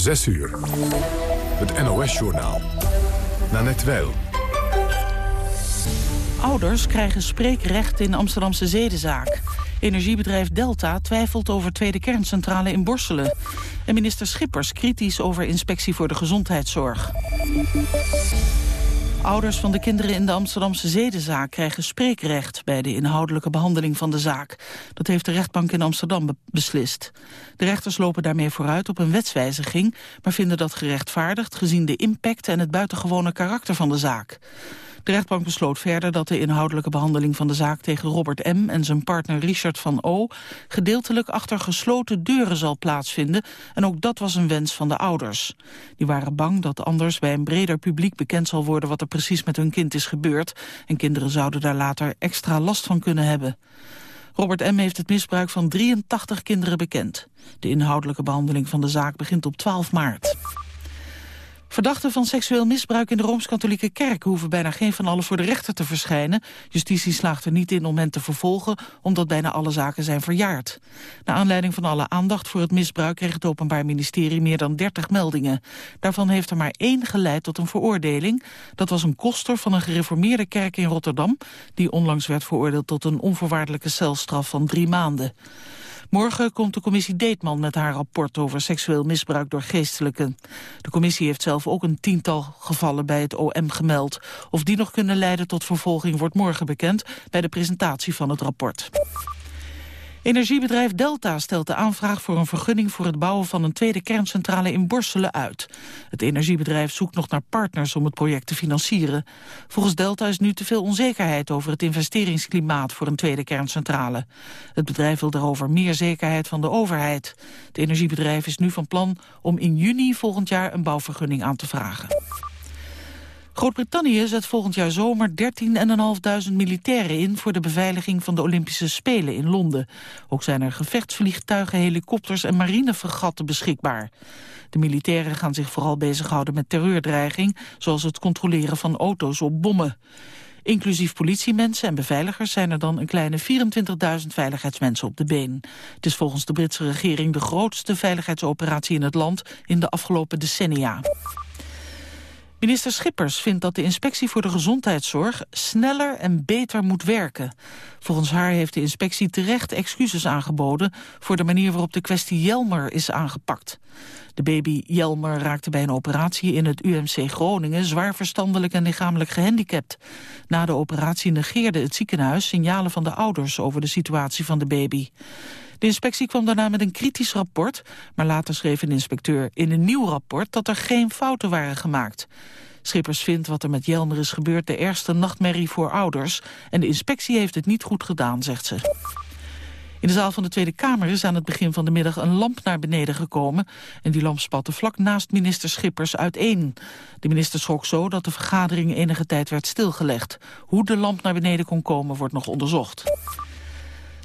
6 uur. Het NOS-journaal. Nanette Weil. Ouders krijgen spreekrecht in Amsterdamse zedenzaak. Energiebedrijf Delta twijfelt over tweede kerncentrale in Borselen. En minister Schippers kritisch over inspectie voor de gezondheidszorg. Ouders van de kinderen in de Amsterdamse zedenzaak krijgen spreekrecht bij de inhoudelijke behandeling van de zaak. Dat heeft de rechtbank in Amsterdam beslist. De rechters lopen daarmee vooruit op een wetswijziging, maar vinden dat gerechtvaardigd gezien de impact en het buitengewone karakter van de zaak. De rechtbank besloot verder dat de inhoudelijke behandeling van de zaak tegen Robert M. en zijn partner Richard van O. gedeeltelijk achter gesloten deuren zal plaatsvinden en ook dat was een wens van de ouders. Die waren bang dat anders bij een breder publiek bekend zal worden wat er precies met hun kind is gebeurd en kinderen zouden daar later extra last van kunnen hebben. Robert M. heeft het misbruik van 83 kinderen bekend. De inhoudelijke behandeling van de zaak begint op 12 maart. Verdachten van seksueel misbruik in de Rooms-Katholieke Kerk... hoeven bijna geen van allen voor de rechter te verschijnen. Justitie slaagt er niet in om hen te vervolgen... omdat bijna alle zaken zijn verjaard. Naar aanleiding van alle aandacht voor het misbruik... kreeg het Openbaar Ministerie meer dan 30 meldingen. Daarvan heeft er maar één geleid tot een veroordeling. Dat was een koster van een gereformeerde kerk in Rotterdam... die onlangs werd veroordeeld tot een onvoorwaardelijke celstraf van drie maanden. Morgen komt de commissie Deetman met haar rapport over seksueel misbruik door geestelijken. De commissie heeft zelf ook een tiental gevallen bij het OM gemeld. Of die nog kunnen leiden tot vervolging wordt morgen bekend bij de presentatie van het rapport. Energiebedrijf Delta stelt de aanvraag voor een vergunning voor het bouwen van een tweede kerncentrale in Borselen uit. Het energiebedrijf zoekt nog naar partners om het project te financieren. Volgens Delta is nu te veel onzekerheid over het investeringsklimaat voor een tweede kerncentrale. Het bedrijf wil daarover meer zekerheid van de overheid. Het energiebedrijf is nu van plan om in juni volgend jaar een bouwvergunning aan te vragen. Groot-Brittannië zet volgend jaar zomer 13.500 militairen in... voor de beveiliging van de Olympische Spelen in Londen. Ook zijn er gevechtsvliegtuigen, helikopters en marinefregatten beschikbaar. De militairen gaan zich vooral bezighouden met terreurdreiging... zoals het controleren van auto's op bommen. Inclusief politiemensen en beveiligers zijn er dan een kleine 24.000 veiligheidsmensen op de been. Het is volgens de Britse regering de grootste veiligheidsoperatie in het land in de afgelopen decennia. Minister Schippers vindt dat de inspectie voor de gezondheidszorg sneller en beter moet werken. Volgens haar heeft de inspectie terecht excuses aangeboden voor de manier waarop de kwestie Jelmer is aangepakt. De baby Jelmer raakte bij een operatie in het UMC Groningen zwaar verstandelijk en lichamelijk gehandicapt. Na de operatie negeerde het ziekenhuis signalen van de ouders over de situatie van de baby. De inspectie kwam daarna met een kritisch rapport, maar later schreef een inspecteur in een nieuw rapport dat er geen fouten waren gemaakt. Schippers vindt wat er met Jelmer is gebeurd de ergste nachtmerrie voor ouders en de inspectie heeft het niet goed gedaan, zegt ze. In de zaal van de Tweede Kamer is aan het begin van de middag een lamp naar beneden gekomen. En die lamp spatte vlak naast minister Schippers uiteen. De minister schrok zo dat de vergadering enige tijd werd stilgelegd. Hoe de lamp naar beneden kon komen wordt nog onderzocht.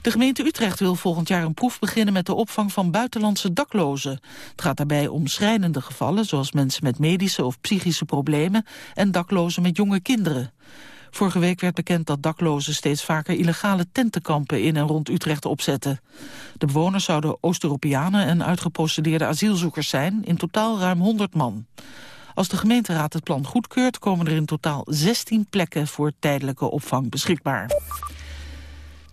De gemeente Utrecht wil volgend jaar een proef beginnen met de opvang van buitenlandse daklozen. Het gaat daarbij om schrijnende gevallen, zoals mensen met medische of psychische problemen en daklozen met jonge kinderen. Vorige week werd bekend dat daklozen steeds vaker illegale tentenkampen in en rond Utrecht opzetten. De bewoners zouden Oost-Europeanen en uitgeprocedeerde asielzoekers zijn, in totaal ruim 100 man. Als de gemeenteraad het plan goedkeurt, komen er in totaal 16 plekken voor tijdelijke opvang beschikbaar.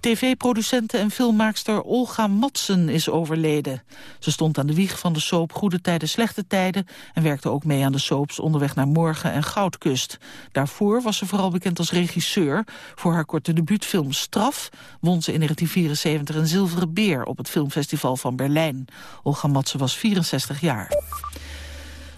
TV-producente en filmmaakster Olga Matsen is overleden. Ze stond aan de wieg van de soap Goede Tijden, Slechte Tijden... en werkte ook mee aan de soaps Onderweg naar Morgen en Goudkust. Daarvoor was ze vooral bekend als regisseur. Voor haar korte debuutfilm Straf won ze in 1974 een zilveren beer... op het filmfestival van Berlijn. Olga Matsen was 64 jaar.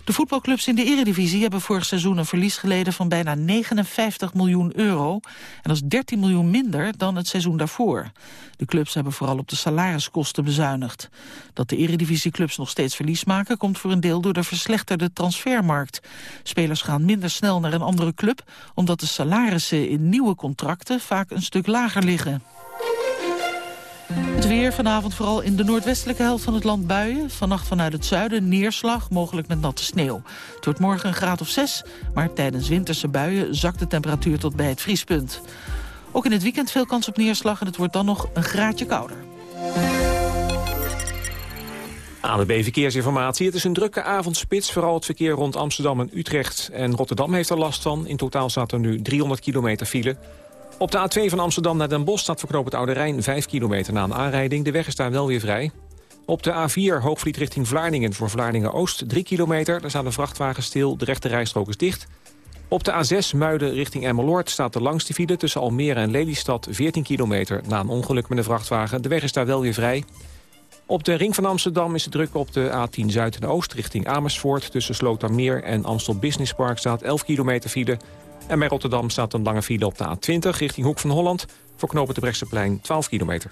De voetbalclubs in de eredivisie hebben vorig seizoen een verlies geleden van bijna 59 miljoen euro. En dat is 13 miljoen minder dan het seizoen daarvoor. De clubs hebben vooral op de salariskosten bezuinigd. Dat de eredivisieclubs nog steeds verlies maken komt voor een deel door de verslechterde transfermarkt. Spelers gaan minder snel naar een andere club omdat de salarissen in nieuwe contracten vaak een stuk lager liggen. Het weer vanavond vooral in de noordwestelijke helft van het land buien. Vannacht vanuit het zuiden neerslag, mogelijk met natte sneeuw. Het wordt morgen een graad of 6, maar tijdens winterse buien zakt de temperatuur tot bij het vriespunt. Ook in het weekend veel kans op neerslag en het wordt dan nog een graadje kouder. ANWB Verkeersinformatie. Het is een drukke avondspits. Vooral het verkeer rond Amsterdam en Utrecht en Rotterdam heeft er last van. In totaal staat er nu 300 kilometer file. Op de A2 van Amsterdam naar Den Bosch staat verknoop het Oude Rijn 5 kilometer na een aanrijding. De weg is daar wel weer vrij. Op de A4 Hoogvliet richting Vlaardingen voor Vlaardingen-Oost 3 kilometer. Daar staat een vrachtwagen stil, de rechte rijstrook is dicht. Op de A6 Muiden richting Emmeloord staat de langste file... tussen Almere en Lelystad 14 kilometer na een ongeluk met een vrachtwagen. De weg is daar wel weer vrij. Op de ring van Amsterdam is het druk op de A10 Zuid en Oost richting Amersfoort. Tussen Slotermeer en Amstel Business Park staat 11 kilometer file. En bij Rotterdam staat een lange file op de A20 richting Hoek van Holland. Voor knopen de Brechtseplein 12 kilometer.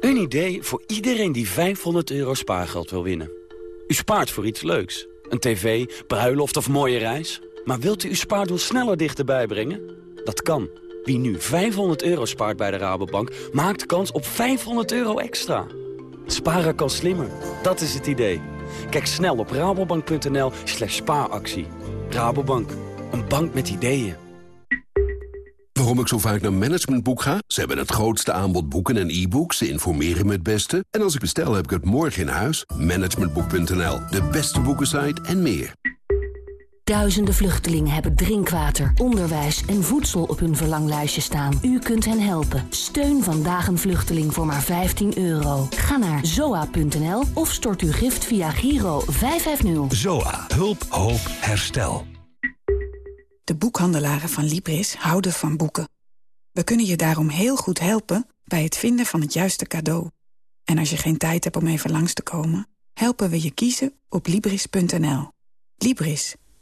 Een idee voor iedereen die 500 euro spaargeld wil winnen. U spaart voor iets leuks. Een tv, bruiloft of mooie reis. Maar wilt u uw spaardoel sneller dichterbij brengen? Dat kan. Wie nu 500 euro spaart bij de Rabobank, maakt kans op 500 euro extra. Sparen kan slimmer. Dat is het idee. Kijk snel op rabobank.nl slash spaaractie. Rabobank, een bank met ideeën. Waarom ik zo vaak naar Managementboek ga? Ze hebben het grootste aanbod boeken en e-books. Ze informeren me het beste. En als ik bestel, heb ik het morgen in huis. Managementboek.nl, de beste boekensite en meer. Duizenden vluchtelingen hebben drinkwater, onderwijs en voedsel op hun verlanglijstje staan. U kunt hen helpen. Steun vandaag een vluchteling voor maar 15 euro. Ga naar zoa.nl of stort uw gift via Giro 550. ZOA. Hulp, hoop, herstel. De boekhandelaren van Libris houden van boeken. We kunnen je daarom heel goed helpen bij het vinden van het juiste cadeau. En als je geen tijd hebt om even langs te komen... helpen we je kiezen op Libris.nl. Libris.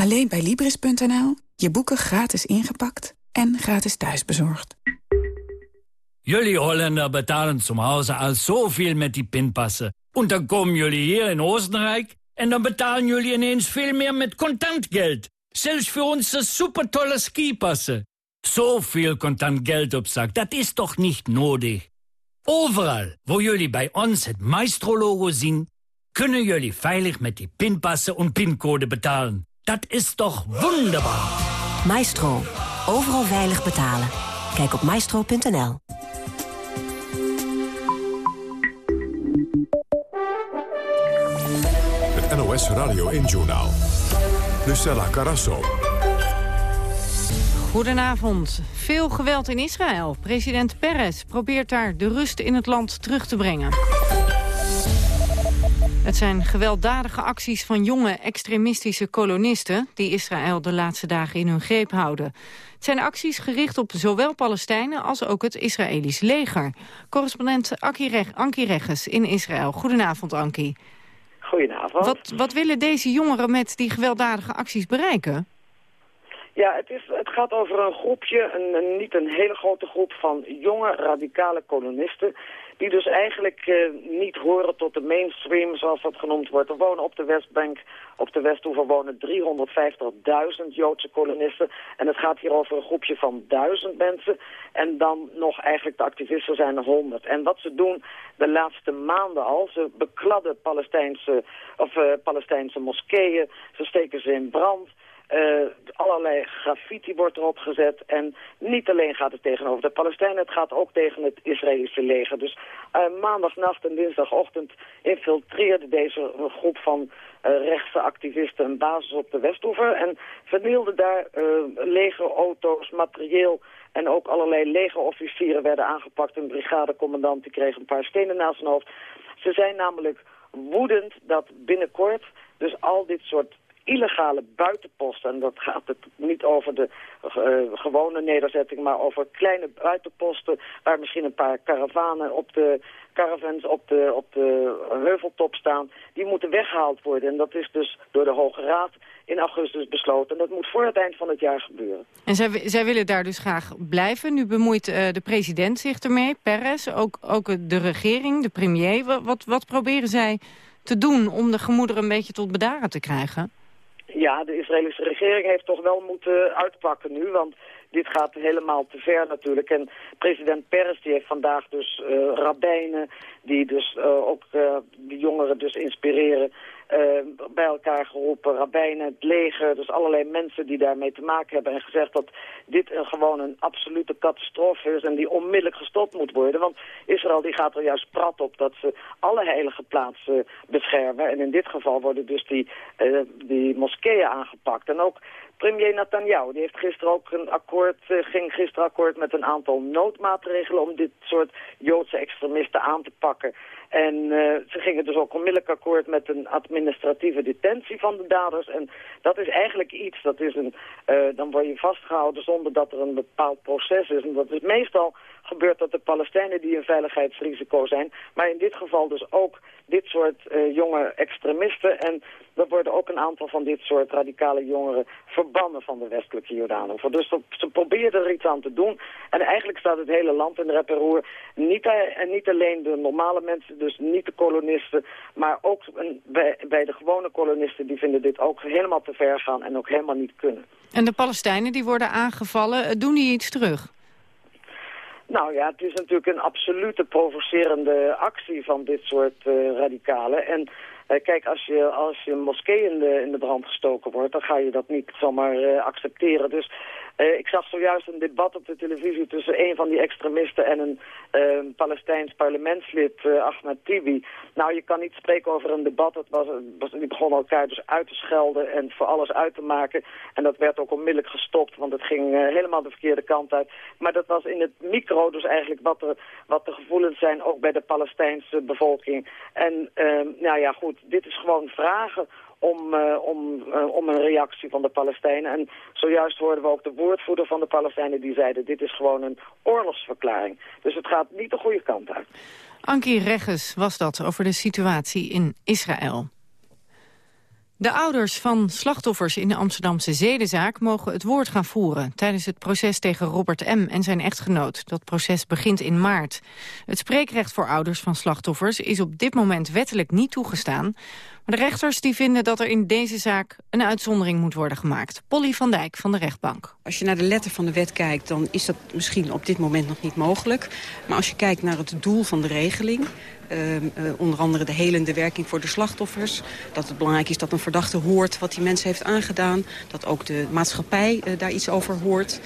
Alleen bij Libris.nl. Je boeken gratis ingepakt en gratis thuisbezorgd. Jullie Holländer betalen zum Hause al zoveel met die pinpassen. En dan komen jullie hier in Oostenrijk... en dan betalen jullie ineens veel meer met contant geld. Zelfs voor onze supertolle skipassen. Zoveel contant geld op zak, dat is toch niet nodig? Overal, waar jullie bij ons het Maestro-logo zien... kunnen jullie veilig met die pinpassen en pincode betalen. Dat is toch wonderbaar? Maestro. Overal veilig betalen. Kijk op maestro.nl. Het NOS Radio 1-journaal. Lucella Carasso. Goedenavond. Veel geweld in Israël. President Peres probeert daar de rust in het land terug te brengen. Het zijn gewelddadige acties van jonge extremistische kolonisten... die Israël de laatste dagen in hun greep houden. Het zijn acties gericht op zowel Palestijnen als ook het Israëlisch leger. Correspondent Anki Regges in Israël. Goedenavond, Anki. Goedenavond. Wat, wat willen deze jongeren met die gewelddadige acties bereiken? Ja, het, is, het gaat over een groepje, een, niet een hele grote groep van jonge radicale kolonisten die dus eigenlijk uh, niet horen tot de mainstream, zoals dat genoemd wordt. Er wonen op de Westbank, op de Westhoever wonen 350.000 Joodse kolonisten. En het gaat hier over een groepje van duizend mensen. En dan nog eigenlijk de activisten zijn er honderd. En wat ze doen de laatste maanden al, ze bekladden Palestijnse, of, uh, Palestijnse moskeeën, ze steken ze in brand... Uh, allerlei graffiti wordt erop gezet. En niet alleen gaat het tegenover de Palestijnen, het gaat ook tegen het Israëlische leger. Dus uh, maandagnacht en dinsdagochtend infiltreerde deze groep van uh, rechtse activisten een basis op de Westoever. En vernielde daar legerauto's, materieel en ook allerlei legerofficieren werden aangepakt. Een brigadecommandant die kreeg een paar stenen naast zijn hoofd. Ze zijn namelijk woedend dat binnenkort dus al dit soort illegale buitenposten. En dat gaat het niet over de uh, gewone nederzetting, maar over kleine buitenposten... waar misschien een paar karavanen op de caravans op de, op de heuveltop staan. Die moeten weggehaald worden. En dat is dus door de Hoge Raad in augustus besloten. En dat moet voor het eind van het jaar gebeuren. En zij, zij willen daar dus graag blijven. Nu bemoeit uh, de president zich ermee, Perez, ook, ook de regering, de premier. Wat, wat proberen zij te doen om de gemoederen een beetje tot bedaren te krijgen? Ja, de Israëlische regering heeft toch wel moeten uitpakken nu, want dit gaat helemaal te ver natuurlijk. En president Peres die heeft vandaag dus uh, rabbijnen die dus uh, ook uh, de jongeren dus inspireren bij elkaar geroepen. Rabbijnen, het leger, dus allerlei mensen die daarmee te maken hebben. En gezegd dat dit een, gewoon een absolute catastrofe is en die onmiddellijk gestopt moet worden. Want Israël die gaat er juist prat op dat ze alle heilige plaatsen beschermen. En in dit geval worden dus die, die moskeeën aangepakt. En ook Premier Netanyahu die heeft gisteren ook een akkoord, uh, ging gisteren akkoord met een aantal noodmaatregelen om dit soort Joodse extremisten aan te pakken. En uh, ze gingen dus ook onmiddellijk akkoord met een administratieve detentie van de daders. En dat is eigenlijk iets, dat is een, uh, dan word je vastgehouden zonder dat er een bepaald proces is. En dat is meestal gebeurt dat de Palestijnen die een veiligheidsrisico zijn. Maar in dit geval dus ook dit soort uh, jonge extremisten. En er worden ook een aantal van dit soort radicale jongeren verbannen van de westelijke Jordaan. Dus ze proberen er iets aan te doen. En eigenlijk staat het hele land in de rep en Niet, en niet alleen de normale mensen, dus niet de kolonisten, maar ook bij, bij de gewone kolonisten, die vinden dit ook helemaal te ver gaan en ook helemaal niet kunnen. En de Palestijnen die worden aangevallen, doen die iets terug? Nou ja, het is natuurlijk een absolute provocerende actie van dit soort uh, radicalen. En uh, kijk, als je, als je een moskee in de, in de brand gestoken wordt, dan ga je dat niet zomaar uh, accepteren. Dus ik zag zojuist een debat op de televisie tussen een van die extremisten en een uh, Palestijns parlementslid, uh, Ahmed Tibi. Nou, je kan niet spreken over een debat. Het was, was, die begonnen elkaar dus uit te schelden en voor alles uit te maken. En dat werd ook onmiddellijk gestopt, want het ging helemaal de verkeerde kant uit. Maar dat was in het micro dus eigenlijk wat, er, wat de gevoelens zijn, ook bij de Palestijnse bevolking. En ehm, nou ja, goed, dit is gewoon vragen om, uh, om, uh, om een reactie van de Palestijnen. En zojuist hoorden we ook de woordvoerder van de Palestijnen die zeiden... dit is gewoon een oorlogsverklaring. Dus het gaat niet de goede kant uit. Ankie Regges was dat over de situatie in Israël. De ouders van slachtoffers in de Amsterdamse zedenzaak mogen het woord gaan voeren tijdens het proces tegen Robert M. en zijn echtgenoot. Dat proces begint in maart. Het spreekrecht voor ouders van slachtoffers is op dit moment wettelijk niet toegestaan. Maar de rechters die vinden dat er in deze zaak een uitzondering moet worden gemaakt. Polly van Dijk van de rechtbank. Als je naar de letter van de wet kijkt, dan is dat misschien op dit moment nog niet mogelijk. Maar als je kijkt naar het doel van de regeling... Uh, uh, onder andere de helende werking voor de slachtoffers. Dat het belangrijk is dat een verdachte hoort wat die mens heeft aangedaan. Dat ook de maatschappij uh, daar iets over hoort.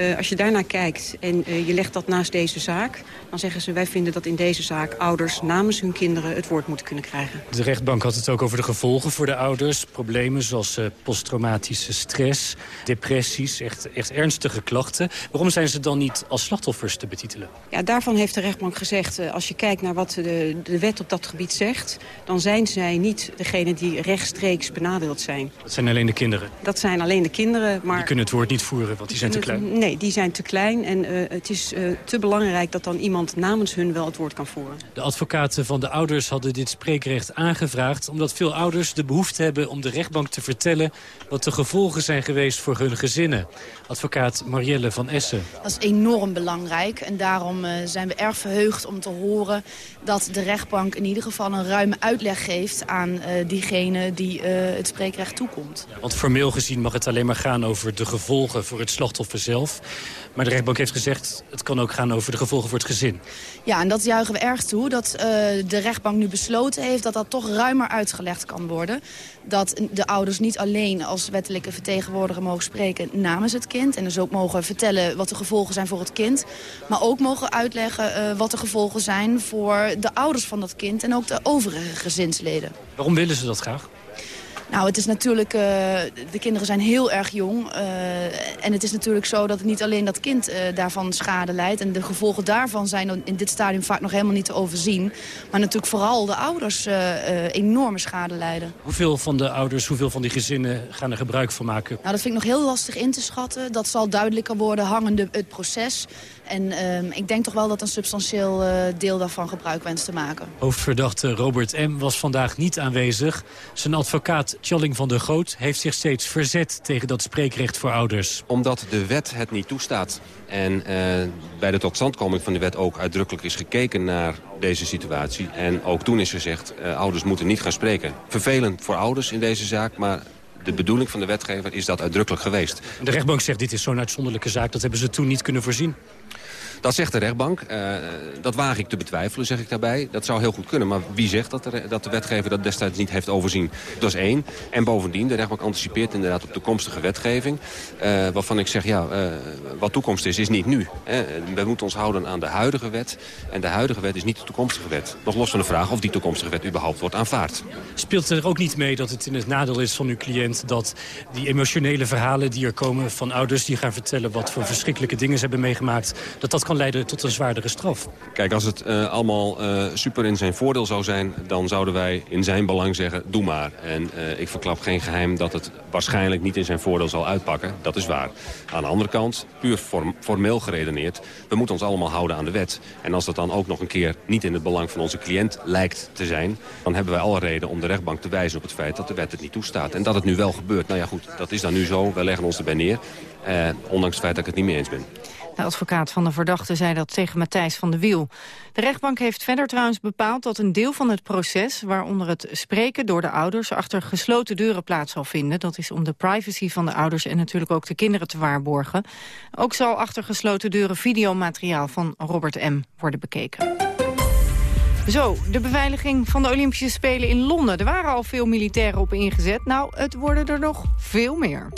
Uh, als je daarnaar kijkt en uh, je legt dat naast deze zaak... dan zeggen ze, wij vinden dat in deze zaak ouders namens hun kinderen het woord moeten kunnen krijgen. De rechtbank had het ook over de gevolgen voor de ouders. Problemen zoals uh, posttraumatische stress, depressies, echt, echt ernstige klachten. Waarom zijn ze dan niet als slachtoffers te betitelen? Ja, daarvan heeft de rechtbank gezegd, als je kijkt naar wat de, de wet op dat gebied zegt... dan zijn zij niet degene die rechtstreeks benadeeld zijn. Dat zijn alleen de kinderen? Dat zijn alleen de kinderen, maar... Die kunnen het woord niet voeren, want die zijn te klein? Nee, die zijn te klein en uh, het is uh, te belangrijk dat dan iemand namens hun wel het woord kan voeren. De advocaten van de ouders hadden dit spreekrecht aangevraagd... omdat veel ouders de behoefte hebben om de rechtbank te vertellen... wat de gevolgen zijn geweest voor hun gezinnen. Advocaat Marielle van Essen. Dat is enorm belangrijk en daarom uh, zijn we erg verheugd om te horen... dat de rechtbank in ieder geval een ruime uitleg geeft aan diegene die het spreekrecht toekomt. Ja, want formeel gezien mag het alleen maar gaan over de gevolgen voor het slachtoffer zelf. Maar de rechtbank heeft gezegd, het kan ook gaan over de gevolgen voor het gezin. Ja, en dat juichen we erg toe. Dat uh, de rechtbank nu besloten heeft dat dat toch ruimer uitgelegd kan worden. Dat de ouders niet alleen als wettelijke vertegenwoordiger mogen spreken namens het kind. En dus ook mogen vertellen wat de gevolgen zijn voor het kind. Maar ook mogen uitleggen uh, wat de gevolgen zijn voor de ouders van dat kind. En ook de overige gezinsleden. Waarom willen ze dat graag? Nou, het is natuurlijk, uh, de kinderen zijn heel erg jong. Uh, en het is natuurlijk zo dat niet alleen dat kind uh, daarvan schade leidt. En de gevolgen daarvan zijn in dit stadium vaak nog helemaal niet te overzien. Maar natuurlijk vooral de ouders enorme schade lijden. Hoeveel van de ouders, hoeveel van die gezinnen gaan er gebruik van maken? Nou, dat vind ik nog heel lastig in te schatten. Dat zal duidelijker worden hangende het proces. En uh, ik denk toch wel dat een substantieel uh, deel daarvan gebruik wenst te maken. Hoofdverdachte Robert M. was vandaag niet aanwezig. Zijn advocaat Tjalling van der Goot heeft zich steeds verzet tegen dat spreekrecht voor ouders. Omdat de wet het niet toestaat. En uh, bij de totstandkoming van de wet ook uitdrukkelijk is gekeken naar deze situatie. En ook toen is gezegd, ouders moeten niet gaan spreken. Vervelend voor ouders in deze zaak, maar de bedoeling van de wetgever is dat uitdrukkelijk geweest. De rechtbank zegt dit is zo'n uitzonderlijke zaak, dat hebben ze toen niet kunnen voorzien. Dat zegt de rechtbank. Uh, dat waag ik te betwijfelen, zeg ik daarbij. Dat zou heel goed kunnen. Maar wie zegt dat de, dat de wetgever dat destijds niet heeft overzien? Dat is één. En bovendien, de rechtbank anticipeert inderdaad op toekomstige wetgeving. Uh, waarvan ik zeg, ja, uh, wat toekomst is, is niet nu. We moeten ons houden aan de huidige wet. En de huidige wet is niet de toekomstige wet. Nog los van de vraag of die toekomstige wet überhaupt wordt aanvaard. Speelt er ook niet mee dat het in het nadeel is van uw cliënt... dat die emotionele verhalen die er komen van ouders... die gaan vertellen wat voor verschrikkelijke dingen ze hebben meegemaakt... dat dat kan leiden tot een zwaardere straf. Kijk, als het uh, allemaal uh, super in zijn voordeel zou zijn... dan zouden wij in zijn belang zeggen, doe maar. En uh, ik verklap geen geheim dat het waarschijnlijk niet in zijn voordeel zal uitpakken. Dat is waar. Aan de andere kant, puur form, formeel geredeneerd... we moeten ons allemaal houden aan de wet. En als dat dan ook nog een keer niet in het belang van onze cliënt lijkt te zijn... dan hebben wij alle reden om de rechtbank te wijzen op het feit dat de wet het niet toestaat. En dat het nu wel gebeurt. Nou ja, goed, dat is dan nu zo. We leggen ons erbij neer. ondanks het feit dat ik het niet mee eens ben. De advocaat van de verdachte zei dat tegen Matthijs van de Wiel. De rechtbank heeft verder trouwens bepaald dat een deel van het proces... waaronder het spreken door de ouders achter gesloten deuren plaats zal vinden. Dat is om de privacy van de ouders en natuurlijk ook de kinderen te waarborgen. Ook zal achter gesloten deuren videomateriaal van Robert M. worden bekeken. Zo, de beveiliging van de Olympische Spelen in Londen. Er waren al veel militairen op ingezet. Nou, het worden er nog veel meer.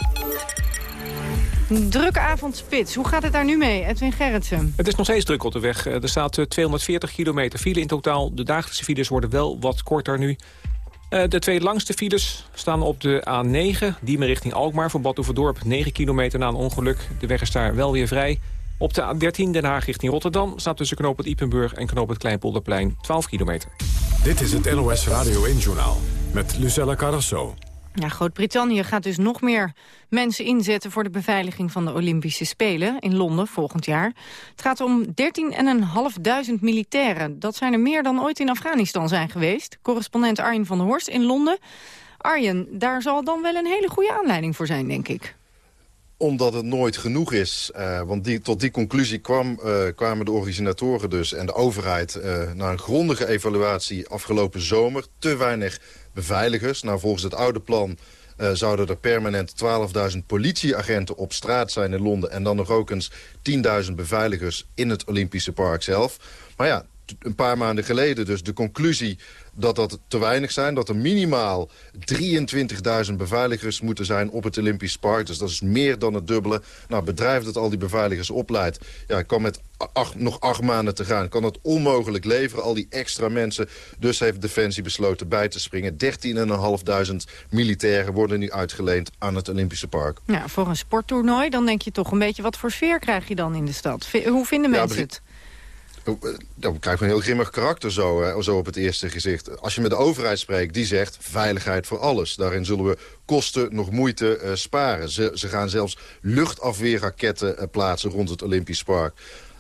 Drukke avondspits. Hoe gaat het daar nu mee, Edwin Gerritsen? Het is nog steeds druk op de weg. Er staat 240 eh, kilometer file in totaal. De dagelijkse files worden wel wat korter nu. Eh, de twee langste files staan op de A9, Diemen richting Alkmaar... voor Bad 9 kilometer na een ongeluk. De weg is daar wel weer vrij. Op de A13 Den Haag richting Rotterdam... staat tussen knoop het Ipenburg en knoop het Kleinpolderplein 12 kilometer. Dit is het NOS Radio 1-journaal met Lucella Carrasso. Ja, Groot-Brittannië gaat dus nog meer mensen inzetten... voor de beveiliging van de Olympische Spelen in Londen volgend jaar. Het gaat om 13.500 militairen. Dat zijn er meer dan ooit in Afghanistan zijn geweest. Correspondent Arjen van der Horst in Londen. Arjen, daar zal dan wel een hele goede aanleiding voor zijn, denk ik omdat het nooit genoeg is. Uh, want die, tot die conclusie kwam, uh, kwamen de organisatoren dus en de overheid... Uh, na een grondige evaluatie afgelopen zomer. Te weinig beveiligers. Nou, volgens het oude plan zouden er permanent 12.000 politieagenten op straat zijn in Londen... en dan nog ook eens 10.000 beveiligers in het Olympische Park zelf. Maar ja, een paar maanden geleden dus de conclusie dat dat te weinig zijn. Dat er minimaal 23.000 beveiligers moeten zijn op het Olympisch Park. Dus dat is meer dan het dubbele. Nou, bedrijf dat al die beveiligers opleidt... Ja, kan met acht, nog acht maanden te gaan, kan het onmogelijk leveren. Al die extra mensen. Dus heeft Defensie besloten bij te springen. 13.500 militairen worden nu uitgeleend aan het Olympische Park. Ja, voor een sporttoernooi, dan denk je toch een beetje... wat voor sfeer krijg je dan in de stad? Hoe vinden mensen het? Oh, eh, dan krijg je een heel grimmig karakter zo, hè, zo op het eerste gezicht. Als je met de overheid spreekt, die zegt veiligheid voor alles. Daarin zullen we kosten nog moeite uh, sparen. Ze, ze gaan zelfs luchtafweerraketten uh, plaatsen rond het Olympisch Park.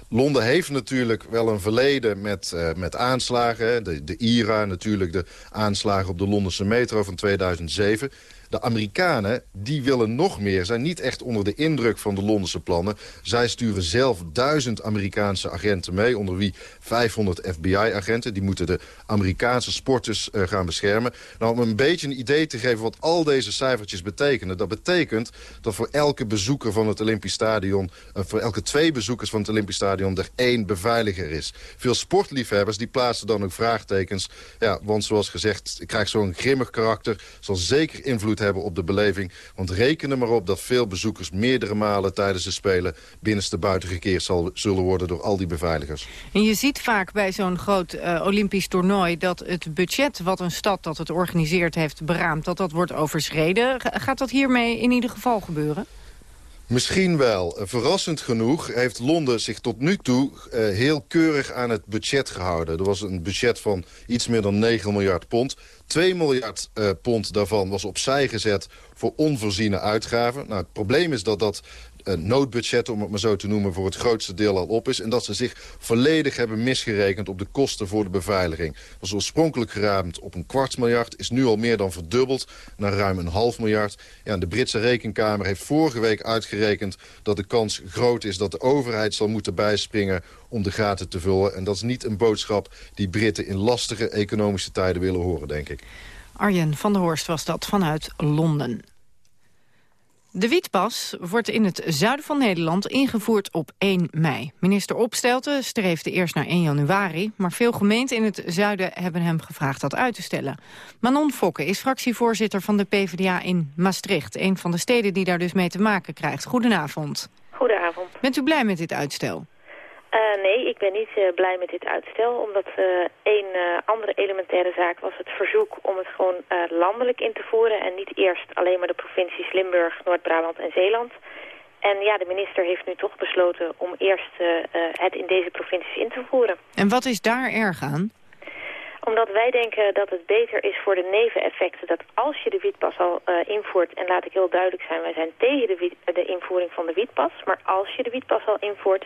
Londen heeft natuurlijk wel een verleden met, met aanslagen. De, de IRA, natuurlijk de aanslagen op de Londense metro van 2007. De Amerikanen, die willen nog meer, zijn niet echt onder de indruk van de Londense plannen. Zij sturen zelf duizend Amerikaanse agenten mee, onder wie 500 FBI-agenten. Die moeten de Amerikaanse sporters uh, gaan beschermen. Nou, om een beetje een idee te geven wat al deze cijfertjes betekenen. Dat betekent dat voor elke bezoeker van het Olympisch Stadion... Uh, voor elke twee bezoekers van het Olympisch Stadion er één beveiliger is. Veel sportliefhebbers die plaatsen dan ook vraagtekens. Ja, want zoals gezegd, ik krijg zo'n grimmig karakter. Zal zeker invloed hebben op de beleving. Want reken er maar op dat veel bezoekers meerdere malen tijdens de Spelen... binnenste buiten gekeerd zal, zullen worden door al die beveiligers. En je ziet vaak bij zo'n groot uh, Olympisch toernooi... dat het budget wat een stad dat het organiseert heeft beraamd... dat dat wordt overschreden. Gaat dat hiermee in ieder geval gebeuren? Misschien wel. Verrassend genoeg heeft Londen zich tot nu toe uh, heel keurig aan het budget gehouden. Er was een budget van iets meer dan 9 miljard pond. 2 miljard uh, pond daarvan was opzij gezet voor onvoorziene uitgaven. Nou, het probleem is dat dat noodbudget, om het maar zo te noemen, voor het grootste deel al op is. En dat ze zich volledig hebben misgerekend op de kosten voor de beveiliging. Dat was oorspronkelijk geraamd op een kwart miljard, is nu al meer dan verdubbeld naar ruim een half miljard. Ja, de Britse rekenkamer heeft vorige week uitgerekend dat de kans groot is dat de overheid zal moeten bijspringen om de gaten te vullen. En dat is niet een boodschap die Britten in lastige economische tijden willen horen, denk ik. Arjen van der Horst was dat vanuit Londen. De wietpas wordt in het zuiden van Nederland ingevoerd op 1 mei. Minister Opstelten streefde eerst naar 1 januari... maar veel gemeenten in het zuiden hebben hem gevraagd dat uit te stellen. Manon Fokke is fractievoorzitter van de PvdA in Maastricht... een van de steden die daar dus mee te maken krijgt. Goedenavond. Goedenavond. Bent u blij met dit uitstel? Uh, nee, ik ben niet uh, blij met dit uitstel, omdat uh, één andere elementaire zaak was het verzoek om het gewoon landelijk in te voeren en niet eerst alleen maar de provincies Limburg, Noord-Brabant en Zeeland. En ja, de minister heeft nu toch besloten om eerst het in deze provincies in te voeren. En wat is daar erg aan? Omdat wij denken dat het beter is voor de neveneffecten dat als je de wietpas al invoert, en laat ik heel duidelijk zijn, wij zijn tegen de, wiet, de invoering van de wietpas, maar als je de wietpas al invoert,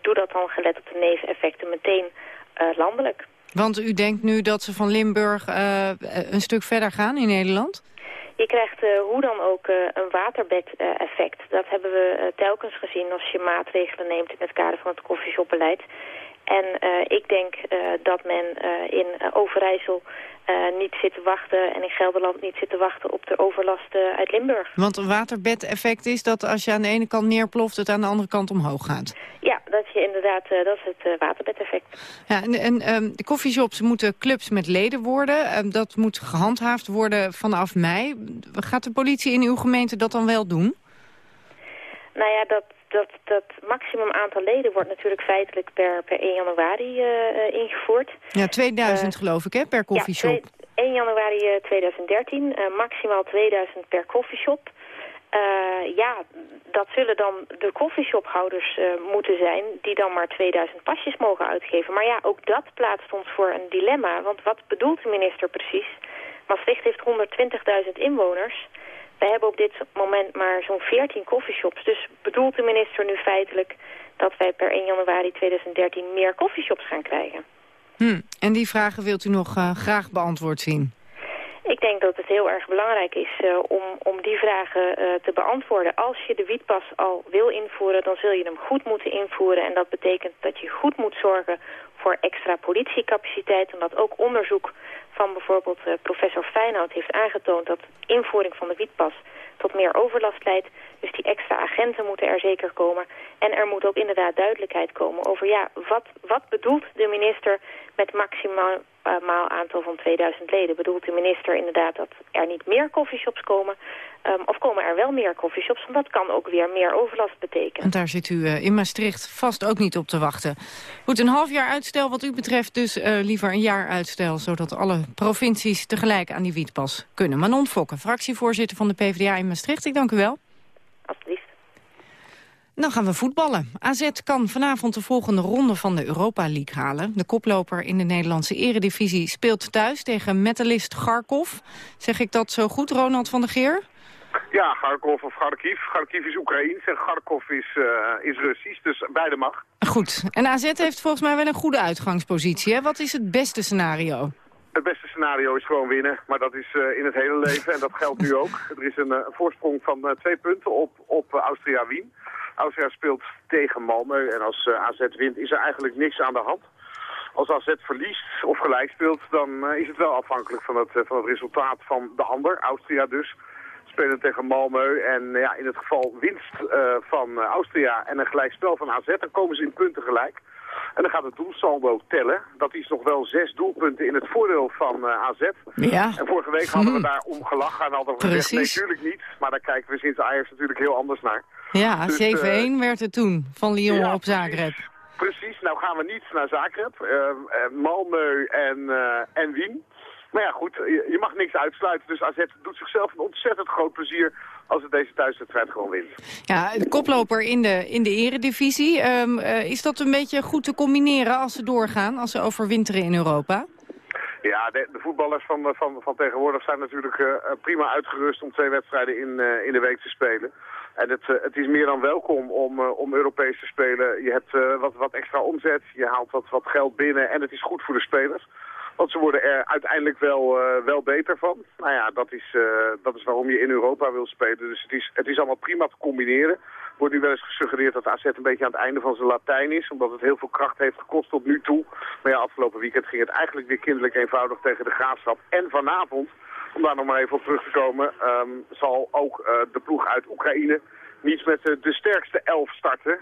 doe dat dan gelet op de neveneffecten meteen uh, landelijk. Want u denkt nu dat ze van Limburg uh, een stuk verder gaan in Nederland? Je krijgt hoe dan ook een waterbed-effect. dat hebben we telkens gezien als je maatregelen neemt in het kader van het koffieshopbeleid. En ik denk dat men in Overijssel niet zitten wachten en in Gelderland niet zitten wachten op de overlast uit Limburg. Want een waterbedeffect is dat als je aan de ene kant neerploft, het aan de andere kant omhoog gaat. Ja, dat je inderdaad, dat is het waterbedeffect. Ja, en, en um, de koffieshops moeten clubs met leden worden. Um, dat moet gehandhaafd worden vanaf mei. Gaat de politie in uw gemeente dat dan wel doen? Nou ja, dat, dat, dat maximum aantal leden wordt natuurlijk feitelijk per, per 1 januari uh, ingevoerd. Ja, 2000 uh, geloof ik hè, per koffieshop. Ja, 1 januari 2013, maximaal 2000 per koffieshop. ja, dat zullen dan de koffieshophouders moeten zijn die dan maar 2000 pasjes mogen uitgeven. Maar ja, ook dat plaatst ons voor een dilemma. Want wat bedoelt de minister precies? Maastricht heeft 120.000 inwoners... Wij hebben op dit moment maar zo'n 14 coffeeshops. Dus bedoelt de minister nu feitelijk dat wij per 1 januari 2013 meer coffeeshops gaan krijgen? Hm. En die vragen wilt u nog uh, graag beantwoord zien? Ik denk dat het heel erg belangrijk is uh, om, om die vragen uh, te beantwoorden. Als je de wietpas al wil invoeren, dan zul je hem goed moeten invoeren. En dat betekent dat je goed moet zorgen voor extra politiecapaciteit. Omdat ook onderzoek van bijvoorbeeld uh, professor Feyenoord heeft aangetoond dat invoering van de wietpas tot meer overlast leidt. Dus die extra agenten moeten er zeker komen. En er moet ook inderdaad duidelijkheid komen over ja, wat, wat bedoelt de minister met maximaal uh, aantal van 2000 leden? Bedoelt de minister inderdaad dat er niet meer coffeeshops komen? Um, of komen er wel meer coffeeshops? Want dat kan ook weer meer overlast betekenen. En daar zit u uh, in Maastricht vast ook niet op te wachten. Goed, een half jaar uitstel wat u betreft dus uh, liever een jaar uitstel... zodat alle provincies tegelijk aan die wietpas kunnen. Manon Fokke, fractievoorzitter van de PvdA in Maastricht. Ik dank u wel. Alsjeblieft. Dan gaan we voetballen. AZ kan vanavond de volgende ronde van de Europa League halen. De koploper in de Nederlandse eredivisie speelt thuis tegen metalist Garkov. Zeg ik dat zo goed, Ronald van der Geer? Ja, Kharkov of Kharkiv. Kharkiv is Oekraïens en Kharkov is, uh, is Russisch, dus beide mag. Goed. En AZ heeft volgens mij wel een goede uitgangspositie. Hè? Wat is het beste scenario? Het beste scenario is gewoon winnen, maar dat is uh, in het hele leven en dat geldt nu ook. Er is een, uh, voorsprong van twee punten op, op Austria Wien. Austria speelt tegen Malmö en als AZ wint is er eigenlijk niks aan de hand. Als AZ verliest of gelijk speelt, dan is het wel afhankelijk van het, van het resultaat van de ander, Austria dus spelen tegen Malmö. En ja, in het geval winst van Austria en een gelijkspel van AZ, dan komen ze in punten gelijk. En dan gaat het doelsaldo tellen. Dat is nog wel zes doelpunten in het voordeel van uh, AZ. Ja. En vorige week hadden we daar om gelachen en hadden we gezegd, nee, natuurlijk niet. Maar daar kijken we sinds Ajax natuurlijk heel anders naar. Ja, 7-1 dus, uh, werd het toen van Lyon ja, op Zagreb. Precies, precies, nou gaan we niet naar Zagreb. Uh, Malmö en, en Wien. Maar ja, goed, je, mag niks uitsluiten. Dus AZ doet zichzelf een ontzettend groot plezier als het deze thuiswedstrijd gewoon wint. Ja, de koploper in de, in de eredivisie. Um, uh, is dat een beetje goed te combineren als ze doorgaan, als ze overwinteren in Europa? Ja, de, de voetballers van, van, van tegenwoordig zijn natuurlijk uh, prima uitgerust om twee wedstrijden in, uh, in de week te spelen. En het, het is meer dan welkom om, om Europees te spelen. Je hebt wat, wat extra omzet, je haalt wat, wat geld binnen en het is goed voor de spelers. Want ze worden er uiteindelijk wel, uh, wel beter van. Nou ja, dat is, uh, dat is waarom je in Europa wil spelen. Dus het is, het is allemaal prima te combineren. Wordt nu wel eens gesuggereerd dat AZ een beetje aan het einde van zijn Latijn is. Omdat het heel veel kracht heeft gekost tot nu toe. Maar ja, afgelopen weekend ging het eigenlijk weer kinderlijk eenvoudig tegen de Graafschap. En vanavond, om daar nog maar even op terug te komen, um, zal ook uh, de ploeg uit Oekraïne niet met de sterkste elf starten.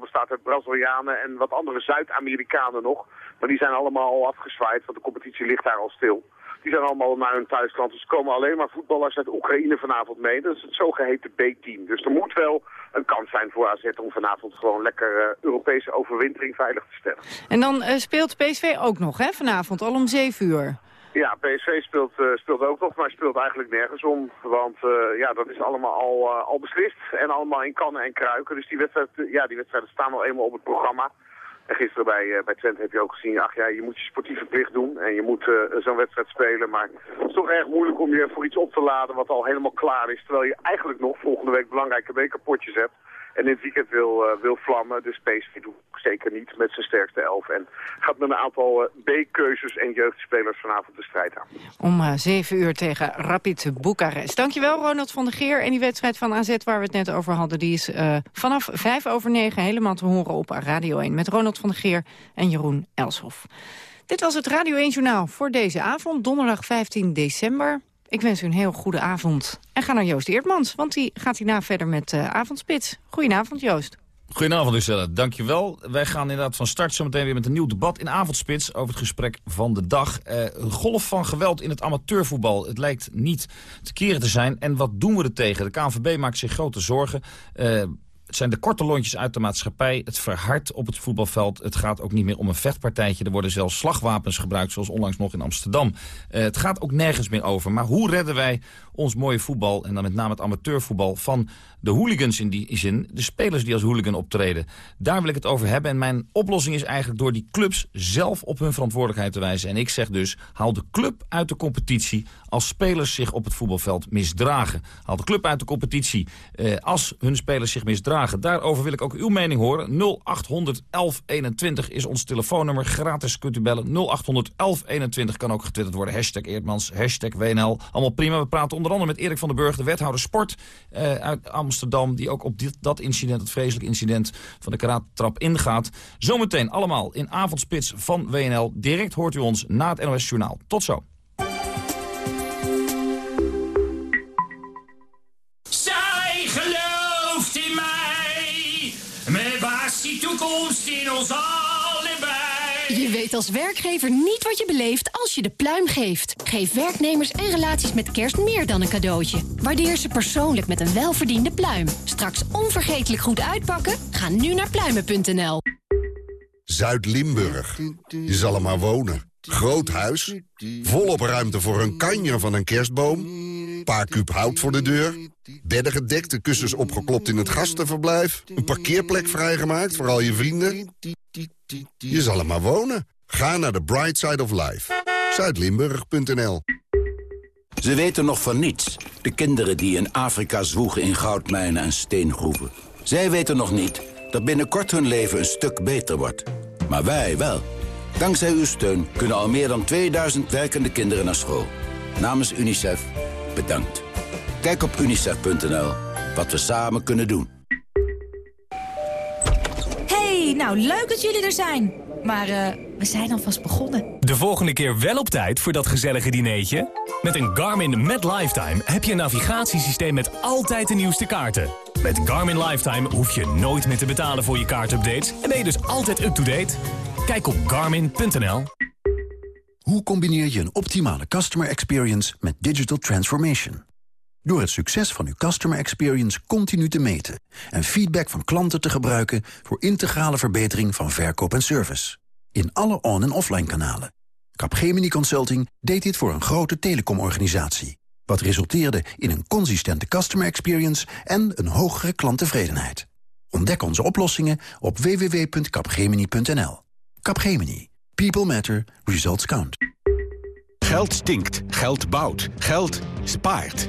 Bestaat uit Brazilianen en wat andere Zuid-Amerikanen nog. Maar die zijn allemaal al afgezwaaid, want de competitie ligt daar al stil. Die zijn allemaal naar hun thuisland. Dus er komen alleen maar voetballers uit Oekraïne vanavond mee. Dat is het zogeheten B-team. Dus er moet wel een kans zijn voor AZ om vanavond gewoon lekker uh, Europese overwintering veilig te stellen. En dan uh, speelt PSV ook nog, hè, vanavond, al om 7 uur. Ja, PSV speelt, uh, speelt ook nog, maar speelt eigenlijk nergens om. Want uh, ja, dat is allemaal al, uh, al beslist en allemaal in kannen en kruiken. Dus die, wedstrijd, ja, die wedstrijden staan al eenmaal op het programma. En gisteren bij, bij Twente heb je ook gezien, ach ja, je moet je sportieve plicht doen. En je moet zo'n wedstrijd spelen. Maar het is toch erg moeilijk om je voor iets op te laden wat al helemaal klaar is. Terwijl je eigenlijk nog volgende week belangrijke bekerpotjes hebt. En in het weekend wil, uh, vlammen. Dus PSV doet zeker niet met zijn sterkste elf. En gaat met een aantal uh, B-keuzes en jeugdspelers vanavond de strijd aan. Om uh, 7 uur tegen Rapid Boekarest. Dankjewel Ronald van der Geer. En die wedstrijd van AZ waar we het net over hadden... die is vanaf 5 over 9 helemaal te horen op Radio 1. Met Ronald van der Geer en Jeroen Elshoff. Dit was het Radio 1 Journaal voor deze avond, donderdag 15 december. Ik wens u een heel goede avond. En ga naar Joost Eertmans, want die gaat hierna verder met uh, Avondspits. Goedenavond, Joost. Goedenavond, Lucella. Dankjewel. Wij gaan inderdaad van start zometeen weer met een nieuw debat in Avondspits over het gesprek van de dag. Uh, golf van geweld in het amateurvoetbal. Het lijkt niet te keren te zijn. En wat doen we er tegen? De KNVB maakt zich grote zorgen. Uh, het zijn de korte lontjes uit de maatschappij. Het verhardt op het voetbalveld. Het gaat ook niet meer om een vechtpartijtje. Er worden zelfs slagwapens gebruikt, zoals onlangs nog in Amsterdam. Uh, het gaat ook nergens meer over. Maar hoe redden wij ons mooie voetbal, en dan met name het amateurvoetbal... van de hooligans in die zin, de spelers die als hooligan optreden. Daar wil ik het over hebben. En mijn oplossing is eigenlijk door die clubs zelf op hun verantwoordelijkheid te wijzen. En ik zeg dus, haal de club uit de competitie als spelers zich op het voetbalveld misdragen. Haal de club uit de competitie eh, als hun spelers zich misdragen. Daarover wil ik ook uw mening horen. 0800 1121 is ons telefoonnummer. Gratis kunt u bellen. 0800 1121 kan ook getwitterd worden. Hashtag Eerdmans, hashtag WNL. Allemaal prima. We praten onder andere met Erik van den Burg, de wethouder sport uh, uit Amsterdam... die ook op dit, dat incident, het vreselijk incident van de karaattrap ingaat. Zometeen allemaal in avondspits van WNL. Direct hoort u ons na het NOS Journaal. Tot zo. Zij gelooft in mij, toekomst in ons. Je weet als werkgever niet wat je beleeft als je de pluim geeft. Geef werknemers en relaties met kerst meer dan een cadeautje. Waardeer ze persoonlijk met een welverdiende pluim. Straks onvergetelijk goed uitpakken? Ga nu naar pluimen.nl. Zuid-Limburg. Je zal er maar wonen. Groot huis, volop ruimte voor een kanjer van een kerstboom... paar kuub hout voor de deur, bedden gedekt, de kussens opgeklopt in het gastenverblijf... een parkeerplek vrijgemaakt voor al je vrienden. Je zal er maar wonen. Ga naar the Bright Side of Life. Zuidlimburg.nl Ze weten nog van niets. De kinderen die in Afrika zwoegen in goudmijnen en steengroeven. Zij weten nog niet dat binnenkort hun leven een stuk beter wordt. Maar wij wel. Dankzij uw steun kunnen al meer dan 2000 werkende kinderen naar school. Namens UNICEF, bedankt. Kijk op unicef.nl wat we samen kunnen doen. Hey, nou leuk dat jullie er zijn. Maar uh, we zijn alvast begonnen. De volgende keer wel op tijd voor dat gezellige dineetje? Met een Garmin Met Lifetime heb je een navigatiesysteem met altijd de nieuwste kaarten. Met Garmin Lifetime hoef je nooit meer te betalen voor je kaartupdates... en ben je dus altijd up-to-date. Kijk op garmin.nl. Hoe combineer je een optimale customer experience met digital transformation? Door het succes van uw customer experience continu te meten... en feedback van klanten te gebruiken voor integrale verbetering van verkoop en service. In alle on- en offline kanalen. Capgemini Consulting deed dit voor een grote telecomorganisatie. Wat resulteerde in een consistente customer experience en een hogere klanttevredenheid. Ontdek onze oplossingen op www.capgemini.nl. Capgemini. People matter. Results count. Geld stinkt. Geld bouwt. Geld spaart.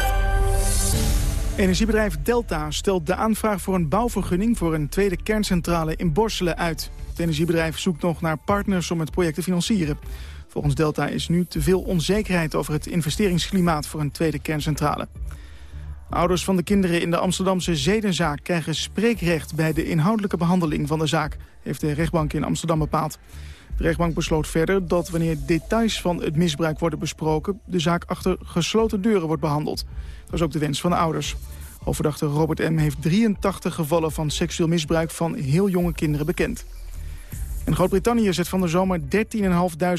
Energiebedrijf Delta stelt de aanvraag voor een bouwvergunning... voor een tweede kerncentrale in Borselen uit. Het energiebedrijf zoekt nog naar partners om het project te financieren. Volgens Delta is nu te veel onzekerheid over het investeringsklimaat... voor een tweede kerncentrale. Ouders van de kinderen in de Amsterdamse zedenzaak... krijgen spreekrecht bij de inhoudelijke behandeling van de zaak... heeft de rechtbank in Amsterdam bepaald. De rechtbank besloot verder dat wanneer details van het misbruik worden besproken... de zaak achter gesloten deuren wordt behandeld. Dat is ook de wens van de ouders. Hoofdverdachte Robert M. heeft 83 gevallen van seksueel misbruik van heel jonge kinderen bekend. En Groot-Brittannië zet van de zomer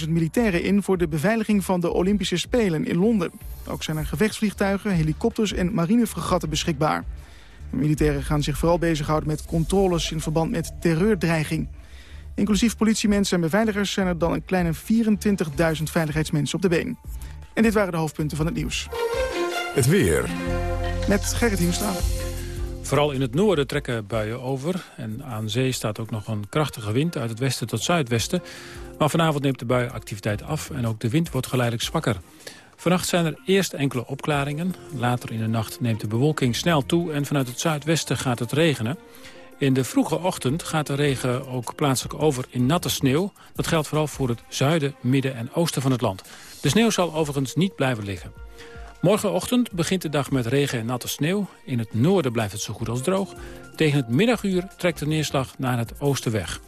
13.500 militairen in... voor de beveiliging van de Olympische Spelen in Londen. Ook zijn er gevechtsvliegtuigen, helikopters en marinefregatten beschikbaar. De militairen gaan zich vooral bezighouden met controles... in verband met terreurdreiging. Inclusief politiemensen en beveiligers zijn er dan een kleine 24.000 veiligheidsmensen op de been. En dit waren de hoofdpunten van het nieuws. Het weer. Met Gerrit Hiemstra. Vooral in het noorden trekken buien over. En aan zee staat ook nog een krachtige wind uit het westen tot zuidwesten. Maar vanavond neemt de buienactiviteit af en ook de wind wordt geleidelijk zwakker. Vannacht zijn er eerst enkele opklaringen. Later in de nacht neemt de bewolking snel toe en vanuit het zuidwesten gaat het regenen. In de vroege ochtend gaat de regen ook plaatselijk over in natte sneeuw. Dat geldt vooral voor het zuiden, midden en oosten van het land. De sneeuw zal overigens niet blijven liggen. Morgenochtend begint de dag met regen en natte sneeuw. In het noorden blijft het zo goed als droog. Tegen het middaguur trekt de neerslag naar het oosten weg.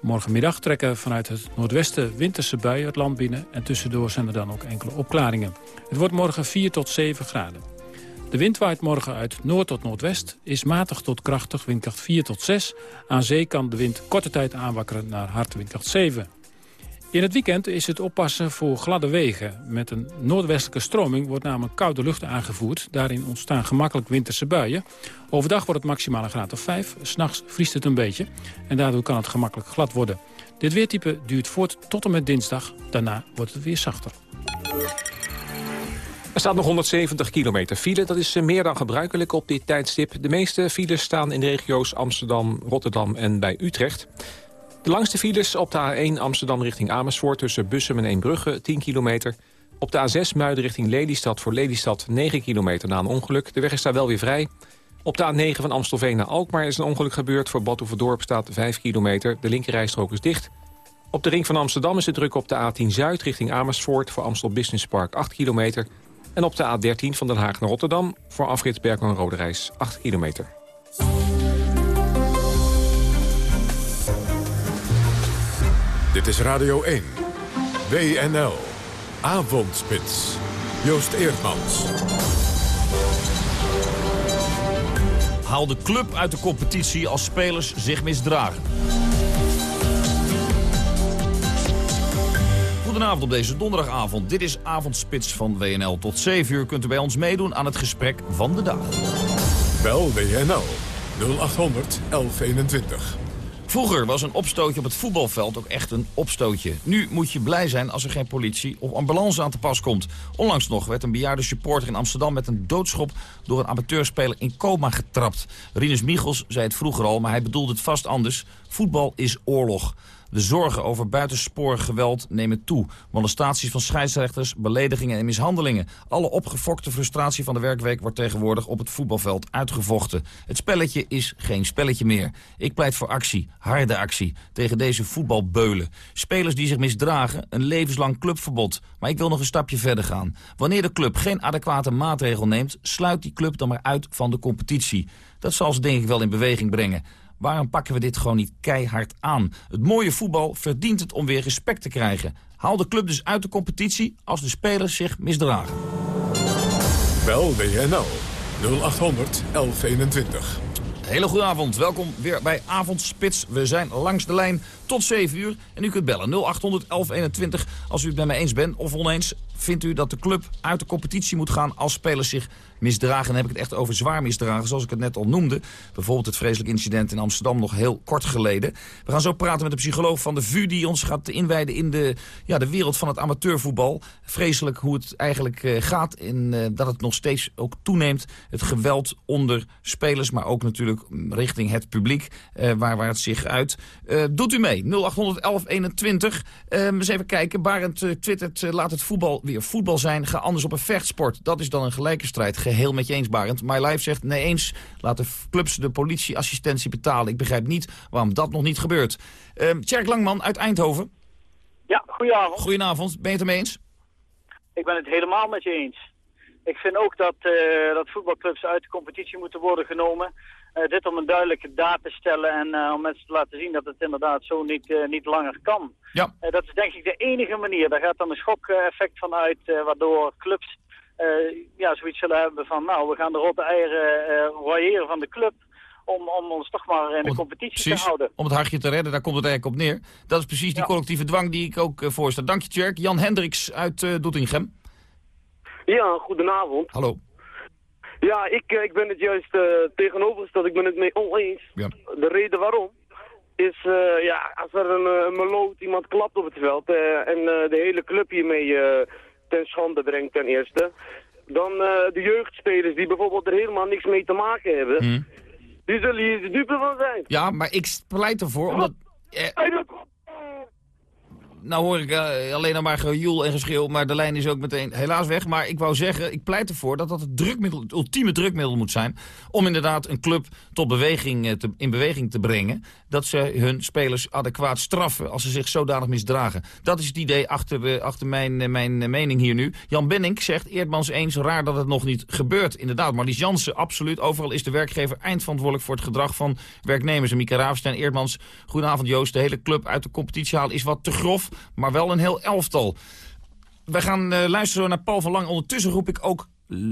Morgenmiddag trekken vanuit het noordwesten winterse buien het land binnen... en tussendoor zijn er dan ook enkele opklaringen. Het wordt morgen 4 tot 7 graden. De wind waait morgen uit noord tot noordwest, is matig tot krachtig, windkracht 4 tot 6. Aan zee kan de wind korte tijd aanwakkeren naar hard windkracht 7. In het weekend is het oppassen voor gladde wegen. Met een noordwestelijke stroming wordt namelijk koude lucht aangevoerd. Daarin ontstaan gemakkelijk winterse buien. Overdag wordt het maximaal een graad of 5. S'nachts vriest het een beetje. En daardoor kan het gemakkelijk glad worden. Dit weertype duurt voort tot en met dinsdag. Daarna wordt het weer zachter. Er staat nog 170 kilometer file. Dat is eh, meer dan gebruikelijk op dit tijdstip. De meeste files staan in de regio's Amsterdam, Rotterdam en bij Utrecht. De langste files op de A1 Amsterdam richting Amersfoort... tussen Bussum en Eembrugge, 10 kilometer. Op de A6 Muiden richting Lelystad voor Lelystad 9 kilometer na een ongeluk. De weg is daar wel weer vrij. Op de A9 van Amstelveen naar Alkmaar is een ongeluk gebeurd. Voor Badhoevedorp staat 5 kilometer. De linkerrijstrook is dicht. Op de ring van Amsterdam is het druk op de A10 Zuid richting Amersfoort... voor Amstel Business Park 8 kilometer. En op de A13 van Den Haag naar Rotterdam... voor afrit Berkman-Rode Reis 8 kilometer. Dit is Radio 1. WNL. Avondspits. Joost Eerdmans. Haal de club uit de competitie als spelers zich misdragen. Goedenavond op deze donderdagavond. Dit is Avondspits van WNL. Tot 7 uur kunt u bij ons meedoen aan het gesprek van de dag. Bel WNL 0800 1121. Vroeger was een opstootje op het voetbalveld ook echt een opstootje. Nu moet je blij zijn als er geen politie of ambulance aan te pas komt. Onlangs nog werd een bejaarde supporter in Amsterdam met een doodschop door een amateurspeler in coma getrapt. Rinus Michels zei het vroeger al, maar hij bedoelde het vast anders. Voetbal is oorlog. De zorgen over buitensporig geweld nemen toe. Molestaties van scheidsrechters, beledigingen en mishandelingen. Alle opgefokte frustratie van de werkweek wordt tegenwoordig op het voetbalveld uitgevochten. Het spelletje is geen spelletje meer. Ik pleit voor actie, harde actie, tegen deze voetbalbeulen. Spelers die zich misdragen, een levenslang clubverbod. Maar ik wil nog een stapje verder gaan. Wanneer de club geen adequate maatregel neemt, sluit die club dan maar uit van de competitie. Dat zal ze denk ik wel in beweging brengen. Waarom pakken we dit gewoon niet keihard aan? Het mooie voetbal verdient het om weer respect te krijgen. Haal de club dus uit de competitie als de spelers zich misdragen. Bel WNL 0800 1121. Hele goede avond. Welkom weer bij Avondspits. We zijn langs de lijn tot 7 uur. En u kunt bellen 0800 1121 als u het met mij eens bent of oneens. Vindt u dat de club uit de competitie moet gaan als spelers zich misdragen? Dan heb ik het echt over zwaar misdragen, zoals ik het net al noemde. Bijvoorbeeld het vreselijk incident in Amsterdam nog heel kort geleden. We gaan zo praten met de psycholoog van de VU... die ons gaat inwijden in de, ja, de wereld van het amateurvoetbal. Vreselijk hoe het eigenlijk uh, gaat en uh, dat het nog steeds ook toeneemt. Het geweld onder spelers, maar ook natuurlijk richting het publiek... Uh, waar, waar het zich uit. doet u mee, 081121. eens even kijken, Barend twittert... laat het voetbal weer voetbal zijn, ga anders op een vechtsport. Dat is dan een gelijke strijd geheel met je eens, Barend. My Life zegt nee eens, laat de clubs de politieassistentie betalen. Ik begrijp niet waarom dat nog niet gebeurt. Uh, Tjerk Langman uit Eindhoven. Ja, goedenavond. Goedenavond, ben je het ermee eens? Ik ben het helemaal met je eens. Ik vind ook dat, uh, dat voetbalclubs uit de competitie moeten worden genomen. Uh, dit om een duidelijke daad te stellen en uh, om mensen te laten zien dat het inderdaad zo niet, niet langer kan. Ja. dat is denk ik de enige manier. Daar gaat dan een schok-effect van uit, waardoor clubs uh, ja, zoiets zullen hebben van, nou, we gaan de rotte eieren uh, royeren van de club om, om ons toch maar in de competitie precies, te houden. om het hartje te redden, daar komt het eigenlijk op neer. Dat is precies die ja. collectieve dwang die ik ook uh, voorstel. Dank je, Tjerk. Jan Hendricks uit uh, Doetinchem. Ja, goedenavond. Hallo. Ja, ik, ik ben het juist uh, tegenovergesteld. Ik ben het mee oneens. Ja. De reden waarom is, ja, als er een, een meloot iemand klapt op het veld en de hele club hiermee ten schande brengt ten eerste. Dan de jeugdspelers die bijvoorbeeld er helemaal niks mee te maken hebben. Hmm. Die zullen hier de dupe van zijn. Ja, maar ik pleit ervoor omdat... Eh, nou hoor ik uh, alleen nog maar gejoel en geschreeuw, maar de lijn is ook meteen helaas weg. Maar ik wou zeggen, ik pleit ervoor dat dat het, drukmiddel, het ultieme drukmiddel moet zijn... om inderdaad een club tot beweging, te, in beweging te brengen. Dat ze hun spelers adequaat straffen als ze zich zodanig misdragen. Dat is het idee achter, achter mijn, mijn mening hier nu. Jan Benning zegt, Eerdmans eens, raar dat het nog niet gebeurt. Inderdaad, maar die Jansen, absoluut. Overal is de werkgever eindverantwoordelijk voor het gedrag van werknemers. En Mieke Raafstein, Eerdmans, goedenavond Joost. De hele club uit de competitie halen is wat te grof maar wel een heel elftal. We gaan uh, luisteren naar Paul van Lang. Ondertussen roep ik ook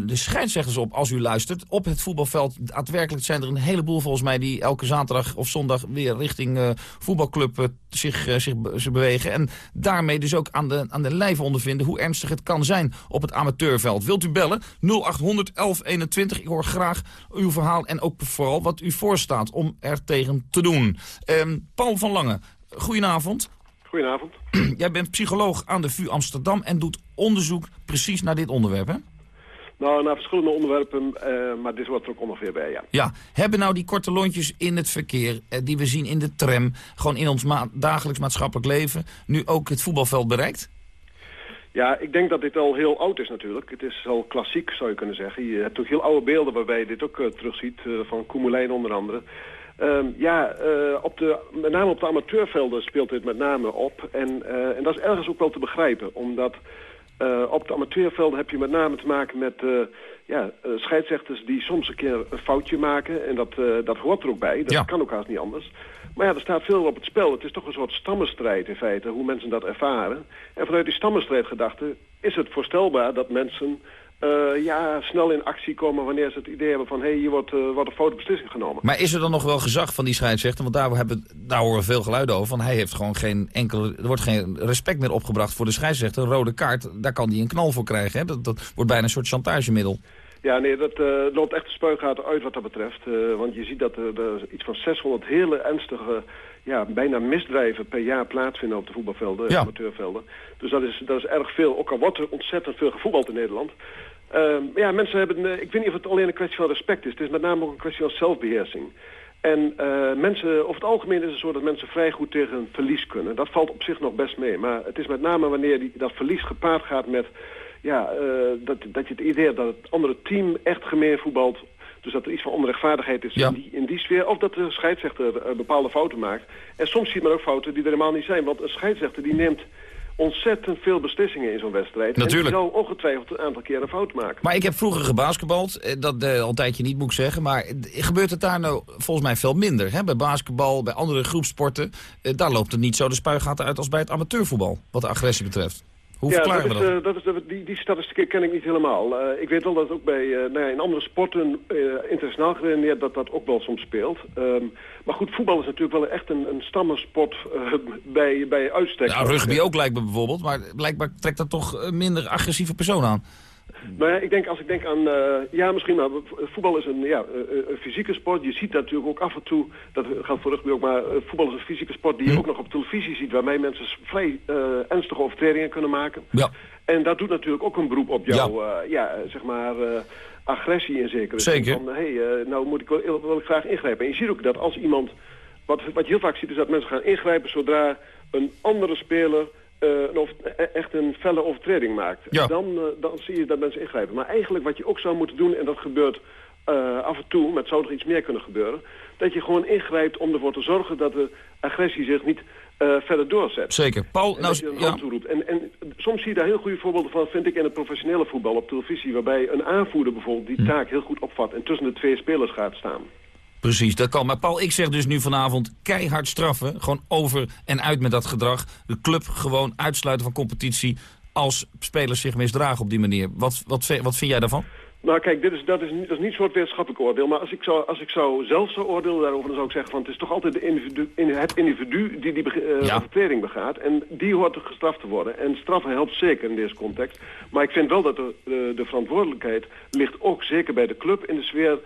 de scheidsrechters op als u luistert. Op het voetbalveld, daadwerkelijk zijn er een heleboel volgens mij... die elke zaterdag of zondag weer richting uh, voetbalclub uh, zich, zich, zich bewegen. En daarmee dus ook aan de, aan de lijve ondervinden hoe ernstig het kan zijn op het amateurveld. Wilt u bellen? 0800 1121. Ik hoor graag uw verhaal en ook vooral wat u voorstaat om er tegen te doen. Um, Paul van Lange, goedenavond. Goedenavond. Jij bent psycholoog aan de VU Amsterdam en doet onderzoek precies naar dit onderwerp, hè? Nou, naar verschillende onderwerpen, uh, maar dit wordt er ook ongeveer bij, ja. Ja, hebben nou die korte lontjes in het verkeer, uh, die we zien in de tram... gewoon in ons ma dagelijks maatschappelijk leven, nu ook het voetbalveld bereikt? Ja, ik denk dat dit al heel oud is natuurlijk. Het is al klassiek, zou je kunnen zeggen. Je hebt ook heel oude beelden waarbij je dit ook uh, terugziet, van Koemelijn onder andere... Um, ja, uh, op de, met name op de amateurvelden speelt dit met name op. En, uh, en dat is ergens ook wel te begrijpen. Omdat uh, op de amateurvelden heb je met name te maken met ja, scheidsrechters die soms een keer een foutje maken. En dat, dat hoort er ook bij. Dat ja. kan ook haast niet anders. Maar ja, er staat veel op het spel. Het is toch een soort stammenstrijd in feite, hoe mensen dat ervaren. En vanuit die stammenstrijdgedachte is het voorstelbaar dat mensen... Uh, ja, snel in actie komen wanneer ze het idee hebben van... hé, hey, hier wordt, uh, wordt een foute beslissing genomen. Maar is er dan nog wel gezag van die scheidsrechter? Want daar, hebben, daar horen we veel geluiden over. Van hij heeft gewoon geen enkele... Er wordt geen respect meer opgebracht voor de scheidsrechter. Een rode kaart, daar kan hij een knal voor krijgen. Hè? Dat, dat wordt bijna een soort chantagemiddel. Ja, nee, dat uh, loopt echt de spuigaten uit wat dat betreft. want je ziet dat er iets van 600 hele ernstige ja, bijna misdrijven per jaar plaatsvinden op de voetbalvelden, ja. amateurvelden. Dus dat is, dat is erg veel, ook al wordt er ontzettend veel gevoetbald in Nederland. Uh, ja, mensen hebben, ik weet niet of het alleen een kwestie van respect is. Het is met name ook een kwestie van zelfbeheersing. En uh, mensen, over het algemeen is het zo dat mensen vrij goed tegen verlies kunnen. Dat valt op zich nog best mee. Maar het is met name wanneer die, dat verlies gepaard gaat met... Ja, uh, dat, dat je het idee hebt dat het andere team echt gemeen voetbalt... Dus dat er iets van onrechtvaardigheid is in, die, in die sfeer. Of dat de scheidsrechter uh, bepaalde fouten maakt. En soms ziet men ook fouten die er helemaal niet zijn. Want een scheidsrechter die neemt ontzettend veel beslissingen in zo'n wedstrijd. Natuurlijk. En die zal ongetwijfeld een aantal keer een fout maken. Maar ik heb vroeger gebasketbald, eh, dat uh, al een tijdje niet moet ik zeggen. Maar gebeurt het daar nou volgens mij veel minder? Hè? Bij basketbal, bij andere groepsporten, uh, daar loopt het niet zo de spuigaten uit als bij het amateurvoetbal, wat de agressie betreft. Hoe ja, verklaren dat we is, dat? Uh, dat is, die, die statistieken ken ik niet helemaal. Uh, ik weet wel dat ook bij, uh, nou ja, in andere sporten internationaal geredeneerd dat dat ook wel soms speelt. Um, maar goed, voetbal is natuurlijk wel echt een, een stammensport bij, bij uitstek. Ja, rugby ook lijkt me bijvoorbeeld, maar blijkbaar trekt dat toch minder agressieve persoon aan. Ja, ik denk, als ik denk aan, uh, ja misschien, maar voetbal is een, ja, een fysieke sport. Je ziet natuurlijk ook af en toe, dat geldt voor rugby ook, maar voetbal is een fysieke sport die je hm. ook nog op televisie ziet, waarmee mensen vrij uh, ernstige overtredingen kunnen maken. Ja. En dat doet natuurlijk ook een beroep op jouw, ja. ja zeg maar, agressie in zekere zin. Zeker. Van, hé, hey, nou moet ik wel, wil ik graag ingrijpen. En je ziet ook dat als iemand, wat, wat je heel vaak ziet is dat mensen gaan ingrijpen zodra een andere speler een echt een felle overtreding maakt. Ja. Dan, uh, dan zie je dat mensen ingrijpen. Maar eigenlijk wat je ook zou moeten doen, en dat gebeurt uh, af en toe, met zou er iets meer kunnen gebeuren, dat je gewoon ingrijpt om ervoor te zorgen dat de agressie zich niet verder doorzet. Zeker. Paul, en nou, je een ja. toeroept. En, en soms zie je daar heel goede voorbeelden van, vind ik, in het professionele voetbal op televisie, waarbij een aanvoerder bijvoorbeeld die Hm. taak heel goed opvat en tussen de twee spelers gaat staan. Precies, dat kan. Maar Paul, ik zeg dus nu vanavond keihard straffen. Gewoon over en uit met dat gedrag. De club gewoon uitsluiten van competitie als spelers zich misdragen op die manier. Wat, wat, wat vind jij daarvan? Nou kijk, dit is, dat, is, dat is niet een soort wetenschappelijk oordeel. Maar als ik, zou, als ik zou zelf zou oordelen daarover, dan zou ik zeggen van... het is toch altijd de individu, het individu die die uh, Ja. overtreding begaat. En die hoort gestraft te worden. En straffen helpt zeker in deze context. Maar ik vind wel dat de, de, de verantwoordelijkheid ligt ook zeker bij de club... in de sfeer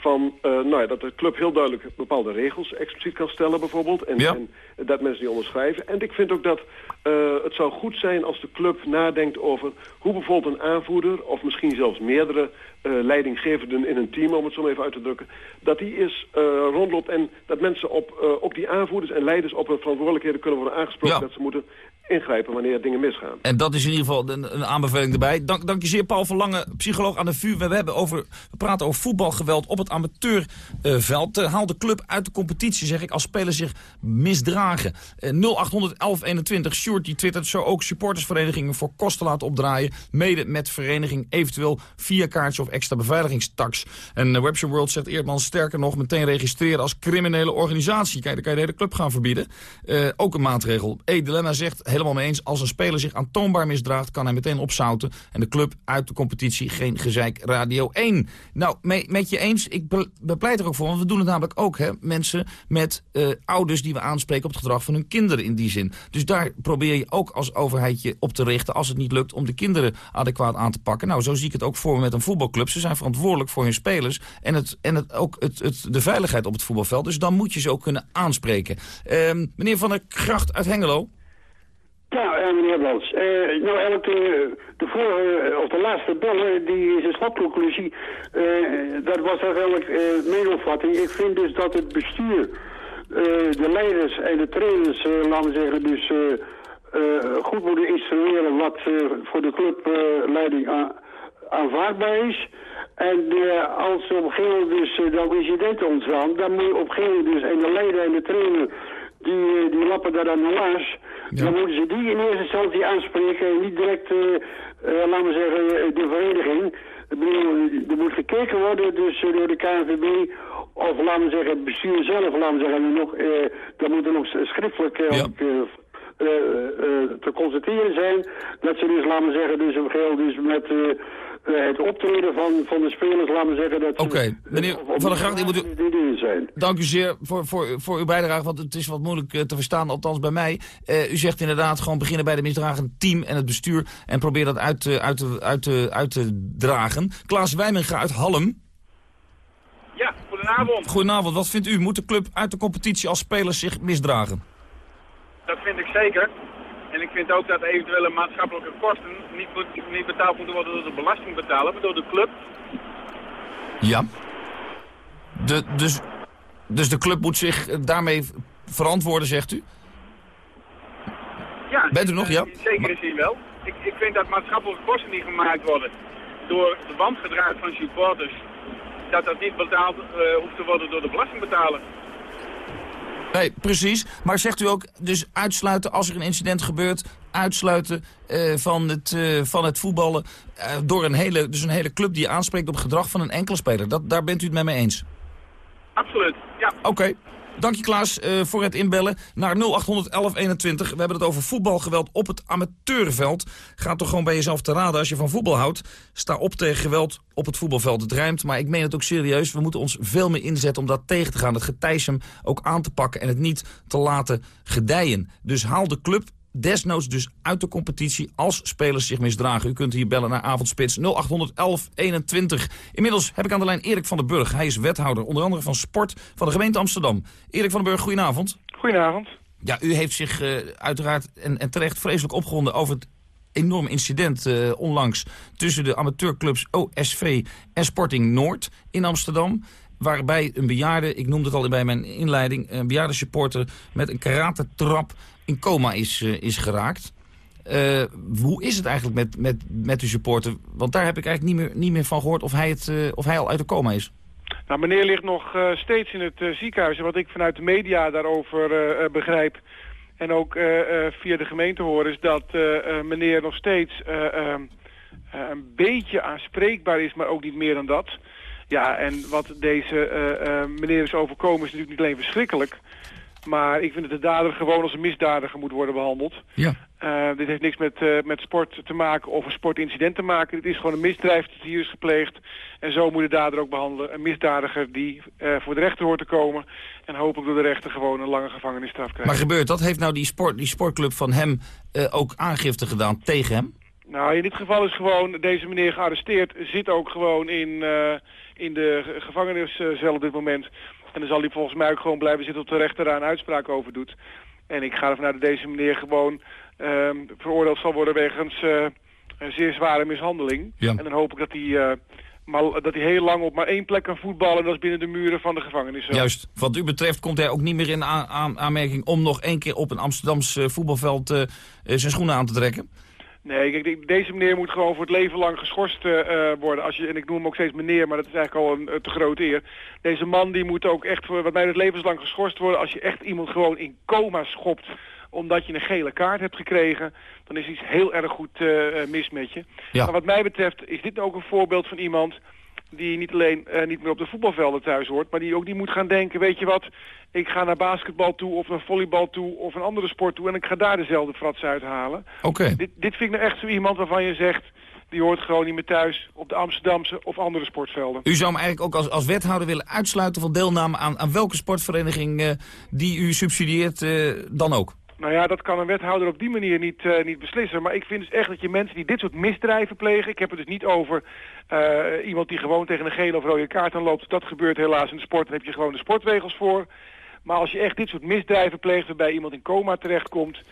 van uh, nou ja, dat de club heel duidelijk bepaalde regels expliciet kan stellen bijvoorbeeld. En, Ja. en dat mensen die onderschrijven. En ik vind ook dat uh, het zou goed zijn als de club nadenkt over hoe bijvoorbeeld een aanvoerder... of misschien zelfs meerdere uh, leidinggevenden in een team, om het zo maar even uit te drukken... dat die is rondloopt en dat mensen op, ook die aanvoerders en leiders op hun verantwoordelijkheden kunnen worden aangesproken... Ja. dat ze moeten ingrijpen wanneer dingen misgaan. En dat is in ieder geval een, aanbeveling erbij. Dank, dank je zeer, Paul Verlangen, psycholoog aan de VU. We, hebben over, we praten over voetbalgeweld op het amateurveld. Uh, haal de club uit de competitie, zeg ik, als spelers zich misdragen. Uh, 0800 1121, Sjoerd, die twittert zo ook supportersverenigingen voor kosten laten opdraaien. Mede met vereniging eventueel via kaartje of extra beveiligingstax. En uh, Webshop World zegt Eerdmans sterker nog meteen registreren als criminele organisatie. Kijk, dan kan je de hele club gaan verbieden. Uh, ook een maatregel. E. Dilemma zegt helemaal mee eens, als een speler zich aantoonbaar misdraagt, kan hij meteen opzouten. En de club uit de competitie, geen gezeik, Radio 1. Nou, mee, met je eens, ik be, bepleit er ook voor, want we doen het namelijk ook, hè. Mensen met uh, ouders die we aanspreken op het gedrag van hun kinderen in die zin. Dus daar probeer je ook als overheid je op te richten, als het niet lukt om de kinderen adequaat aan te pakken. Nou, zo zie ik het ook voor me met een voetbalclub. Ze zijn verantwoordelijk voor hun spelers en, het, en het, ook het, het, de veiligheid op het voetbalveld. Dus dan moet je ze ook kunnen aanspreken. Uh, meneer Van der Gracht uit Hengelo. Ja, uh, meneer Blans. Uh, nou, elke, de vorige, of de laatste bellen, die is een slotconclusie. Uh, dat was eigenlijk mijn opvatting. Ik vind dus dat het bestuur, de leiders en de trainers, laten we zeggen, dus goed moeten instrueren wat voor de clubleiding aanvaardbaar is. En als er op een gegeven moment dus dan incidenten ontstaan, dan moet je op een gegeven moment dus, en de leider en de trainer, die, die lappen daar dan. Ja. Dan moeten ze die in eerste instantie aanspreken en niet direct, uh, uh, laten we zeggen, de vereniging. Er moet gekeken worden dus door de KNVB of laten we zeggen het bestuur zelf, laten we zeggen, nog, uh, dan moet er nog schriftelijk ja. te constateren zijn dat ze dus, laten we zeggen, dus op geheel dus met het optreden van, van de spelers, laten we zeggen dat... Oké, okay. meneer Van der Gracht, ik moet u... zijn. Dank u zeer voor, voor, voor uw bijdrage, want het is wat moeilijk te verstaan, althans bij mij. Uh, u zegt inderdaad gewoon beginnen bij de misdragende team en het bestuur en probeer dat uit, te, uit, te, uit, te, uit te dragen. Klaas Wijmenga uit Hallem. Ja, goedenavond. Goedenavond, wat vindt u? Moet de club uit de competitie als spelers zich misdragen? Dat vind ik zeker. En ik vind ook dat eventuele maatschappelijke kosten niet, niet betaald moeten worden door de belastingbetaler, maar door de club. Ja. De, dus Dus de club moet zich eh, daarmee verantwoorden, zegt u? Ja, Bent u nog, ja? in zekere zin wel. Ik, ik vind dat maatschappelijke kosten die gemaakt worden door de bandgedrag van supporters, dat dat niet betaald eh, hoeft te worden door de belastingbetaler. Nee, precies. Maar zegt u ook dus uitsluiten als er een incident gebeurt... uitsluiten eh, van, het, eh, van het voetballen eh, door een hele, dus een hele club die aanspreekt op gedrag van een enkele speler. Dat, daar bent u het met mij eens? Absoluut, ja. Oké. Dank je Klaas eh, voor het inbellen naar 081121. We hebben het over voetbalgeweld op het amateurveld. Ga toch gewoon bij jezelf te raden als je van voetbal houdt. Sta op tegen geweld op het voetbalveld. Het rijmt, maar ik meen het ook serieus. We moeten ons veel meer inzetten om dat tegen te gaan. Het getijsem ook aan te pakken en het niet te laten gedijen. Dus haal de club desnoods dus uit de competitie als spelers zich misdragen. U kunt hier bellen naar avondspits 0800 1121. Inmiddels heb ik aan de lijn Erik van den Burg. Hij is wethouder, onder andere van sport van de gemeente Amsterdam. Erik van den Burg, goedenavond. Goedenavond. Ja, u heeft zich uh, uiteraard en, en, terecht vreselijk opgewonden over het enorm incident uh, onlangs tussen de amateurclubs OSV en Sporting Noord in Amsterdam waarbij een bejaarde, ik noemde het al bij mijn inleiding... een bejaarde supporter met een karatentrap in coma is, uh, is geraakt. Uh, hoe is het eigenlijk met, met, met de supporter? Want daar heb ik eigenlijk niet meer, niet meer van gehoord of hij, het, uh, of hij al uit de coma is. Nou, meneer ligt nog steeds in het ziekenhuis. En wat ik vanuit de media daarover begrijp... en ook via de gemeente hoor... is dat meneer nog steeds een beetje aanspreekbaar is... maar ook niet meer dan dat. Ja, en wat deze meneer is overkomen is natuurlijk niet alleen verschrikkelijk... Maar ik vind dat de dader gewoon als een misdadiger moet worden behandeld. Ja. Uh, dit heeft niks met, uh, met sport te maken of een sportincident te maken. Het is gewoon een misdrijf dat hier is gepleegd. En zo moet de dader ook behandelen. Een misdadiger die uh, voor de rechter hoort te komen. En hopelijk door de rechter gewoon een lange gevangenisstraf krijgt. Maar gebeurt dat? Heeft nou die, sport, die sportclub van hem ook aangifte gedaan tegen hem? Nou, in dit geval is gewoon deze meneer gearresteerd. Zit ook gewoon in, in de gevangeniscel op dit moment. En dan zal hij volgens mij ook gewoon blijven zitten tot de rechter daar een uitspraak over doet. En ik ga ervan uit dat deze meneer gewoon uh, veroordeeld zal worden wegens uh, een zeer zware mishandeling. Ja. En dan hoop ik dat hij, uh, maar, dat hij heel lang op maar één plek kan voetballen. En dat is binnen de muren van de gevangenis. Juist. Wat u betreft komt hij ook niet meer in aan, aan, aanmerking om nog één keer op een Amsterdams voetbalveld uh, zijn schoenen aan te trekken? Nee, kijk, deze meneer moet gewoon voor het leven lang geschorst uh, worden. Als je, en ik noem hem ook steeds meneer, maar dat is eigenlijk al een, een te grote eer. Deze man die moet ook echt, voor, wat mij het levenslang geschorst worden... als je echt iemand gewoon in coma schopt omdat je een gele kaart hebt gekregen... dan is iets heel erg goed uh, mis met je. Ja. Maar wat mij betreft is dit ook een voorbeeld van iemand die niet alleen uh, niet meer op de voetbalvelden thuis hoort... maar die ook niet moet gaan denken, weet je wat... ik ga naar basketbal toe of naar volleybal toe of een andere sport toe... en ik ga daar dezelfde frats uithalen. Oké. Dit, dit vind ik nou echt zo iemand waarvan je zegt... die hoort gewoon niet meer thuis op de Amsterdamse of andere sportvelden. U zou hem eigenlijk ook als, als wethouder willen uitsluiten van deelname... aan, aan welke sportvereniging uh, die u subsidieert uh, dan ook? Nou ja, dat kan een wethouder op die manier niet, uh, niet beslissen. Maar ik vind dus echt dat je mensen die dit soort misdrijven plegen... ik heb het dus niet over uh, iemand die gewoon tegen een gele of rode kaart aanloopt. Dat gebeurt helaas in de sport. Daar heb je gewoon de sportregels voor. Maar als je echt dit soort misdrijven pleegt... waarbij iemand in coma terechtkomt...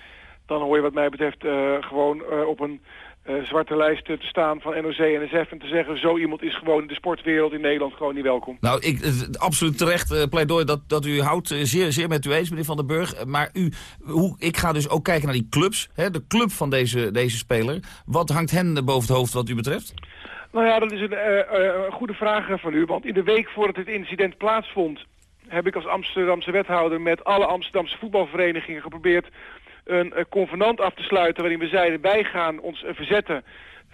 dan hoor je wat mij betreft uh, gewoon op een uh, zwarte lijst te staan van NOC en NSF... en te zeggen, zo iemand is gewoon in de sportwereld in Nederland gewoon niet welkom. Nou, ik, uh, absoluut terecht uh, pleidooi dat, dat u houdt. zeer, zeer met u eens, meneer Van den Burg. Maar u, hoe, ik ga dus ook kijken naar die clubs. Hè, de club van deze, deze speler. Wat hangt hen boven het hoofd wat u betreft? Nou ja, dat is een uh, goede vraag van u. Want in de week voordat het incident plaatsvond... heb ik als Amsterdamse wethouder met alle Amsterdamse voetbalverenigingen geprobeerd een uh, convenant af te sluiten waarin we zeiden wij gaan ons uh, verzetten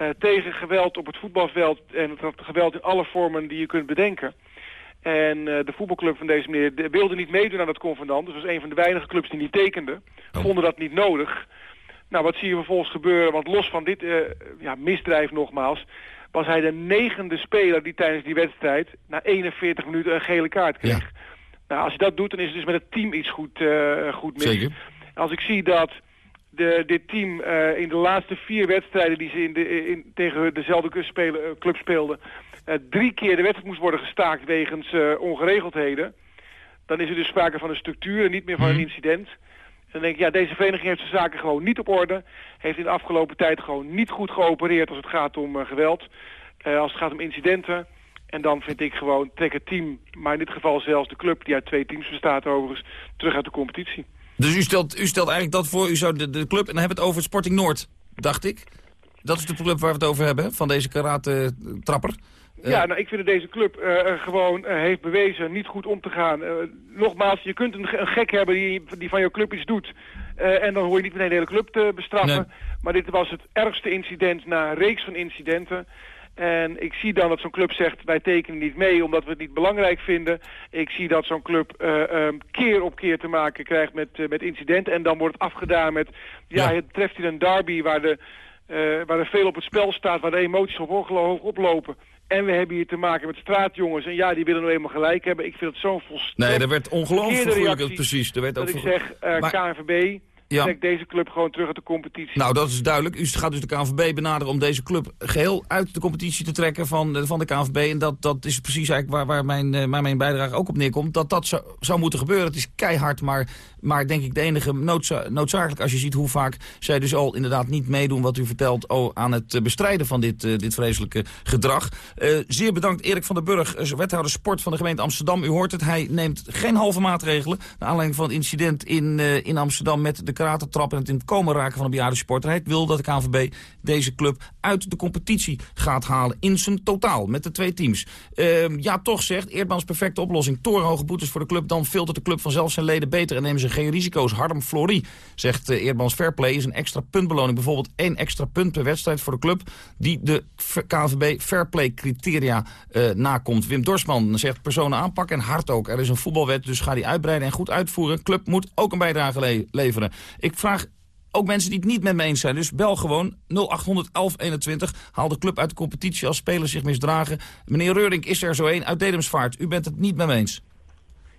uh, tegen geweld op het voetbalveld en dat geweld in alle vormen die je kunt bedenken. En de voetbalclub van deze meneer de, wilde niet meedoen aan dat convenant. Dus was een van de weinige clubs die niet tekenden. Vonden dat niet nodig. Nou, wat zie je vervolgens gebeuren? Want los van dit ja, misdrijf nogmaals... was hij de negende speler die tijdens die wedstrijd... na 41 minuten een gele kaart kreeg. Ja. Nou, als je dat doet, dan is het dus met het team iets goed, goed mis. Zeker. Als ik zie dat de, dit team uh, in de laatste vier wedstrijden die ze in de, in, tegen dezelfde spelen, uh, club speelden... Uh, drie keer de wedstrijd moest worden gestaakt wegens ongeregeldheden... dan is er dus sprake van een structuur en niet meer van een incident. En dan denk ik, ja, deze vereniging heeft zijn zaken gewoon niet op orde. Heeft in de afgelopen tijd gewoon niet goed geopereerd als het gaat om geweld. als het gaat om incidenten. En dan vind ik gewoon, trek het team, maar in dit geval zelfs de club... die uit twee teams bestaat overigens, terug uit de competitie. Dus u stelt, u stelt eigenlijk dat voor, u zou de, de club... en dan hebben we het over Sporting Noord, dacht ik. Dat is de club waar we het over hebben, van deze karate-trapper. Ja, nou, ik vind dat deze club uh, gewoon uh, heeft bewezen niet goed om te gaan. Uh, nogmaals, je kunt een, een, gek hebben die, die van jouw club iets doet. en dan hoor je niet meteen de hele club te bestraffen. Nee. Maar dit was het ergste incident na een reeks van incidenten. En ik zie dan dat zo'n club zegt, wij tekenen niet mee omdat we het niet belangrijk vinden. Ik zie dat zo'n club um, keer op keer te maken krijgt met, met incidenten. En dan wordt het afgedaan met, ja, ja. het treft in een derby waar, de, waar er veel op het spel staat, waar de emoties op hoog oplopen. En we hebben hier te maken met straatjongens. En ja, die willen nou eenmaal gelijk hebben. Ik vind het zo'n volstrekt... Nee, er werd ongelooflijk precies. Er werd dat ook ik zeg, uh, maar... KNVB, ja. trek deze club gewoon terug uit de competitie. Nou, dat is duidelijk. U gaat dus de KNVB benaderen om deze club geheel uit de competitie te trekken van, van de KNVB. En dat, dat is precies eigenlijk waar, waar, mijn, uh, waar mijn bijdrage ook op neerkomt. Dat dat zou, zou moeten gebeuren. Het is keihard, maar, maar denk ik de enige noodza noodzakelijk als je ziet hoe vaak zij dus al inderdaad niet meedoen wat u vertelt oh, aan het bestrijden van dit, uh, dit vreselijke gedrag. Uh, zeer bedankt Erik van der Burg, wethouder sport van de gemeente Amsterdam. U hoort het, hij neemt geen halve maatregelen. Naar aanleiding van het incident in, in Amsterdam met de karatentrap en het in het komen raken van een bejaarde sporter. Hij wil dat de KNVB deze club uit de competitie gaat halen in zijn totaal met de twee teams. Uh, ja, toch zegt Eerdmans perfecte oplossing. Torenhoge boetes voor de club, dan filtert de club vanzelf zijn leden beter en nemen ze geen risico's. Harm Florie zegt uh, Eerdmans Fairplay is een extra puntbeloning. Bijvoorbeeld één extra punt per wedstrijd voor de club die de KNVB Fairplay criteria uh, nakomt. Wim Dorsman zegt personen aanpakken en hard ook. Er is een voetbalwet, dus ga die uitbreiden en goed uitvoeren. Club moet ook een bijdrage le leveren. Ik vraag ook mensen die het niet met me eens zijn. Dus bel gewoon 0800 1121. Haal de club uit de competitie als spelers zich misdragen. Meneer Reurink is er zo een uit Dedemsvaart. U bent het niet met me eens.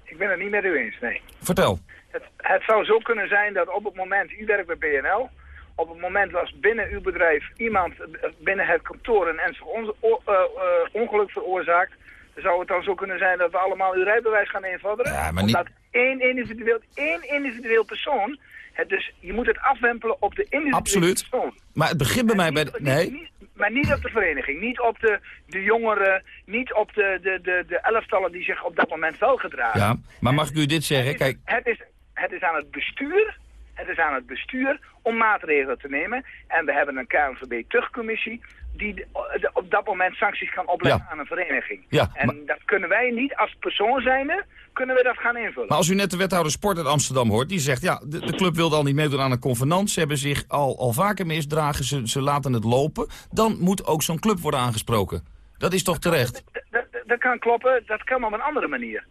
Ik ben het niet met u eens, nee. Vertel. Het, het zou zo kunnen zijn dat op het moment, u werkt bij BNL... op het moment als binnen uw bedrijf iemand binnen het kantoor een ernstig on, uh, uh, ongeluk veroorzaakt... zou het dan zo kunnen zijn dat we allemaal uw rijbewijs gaan invorderen? Ja, maar Omdat niet... één individueel, één individueel persoon het dus, je moet het afwempelen op de individuele Absoluut. persoon. Maar het begint bij mij bij... De, nee. Niet, niet, maar niet op de vereniging, niet op de, de jongeren, niet op de, de, de, de elftallen die zich op dat moment wel gedragen. Ja, maar mag ik u dit zeggen? Het is, Kijk... het is, het is aan het bestuur, het is aan het bestuur om maatregelen te nemen. En we hebben een KNVB-tuchtcommissie die op dat moment sancties kan opleggen Ja. aan een vereniging. Ja, en maar- dat kunnen wij niet als persoon zijnde, kunnen we dat gaan invullen. Maar als u net de wethouder sport uit Amsterdam hoort, die zegt... ja, de, de club wilde al niet meedoen aan een convenant. Ze hebben zich al, al vaker misdragen, ze, ze laten het lopen. Dan moet ook zo'n club worden aangesproken. Dat is toch terecht? dat, dat- dat kan kloppen, dat kan op een andere manier.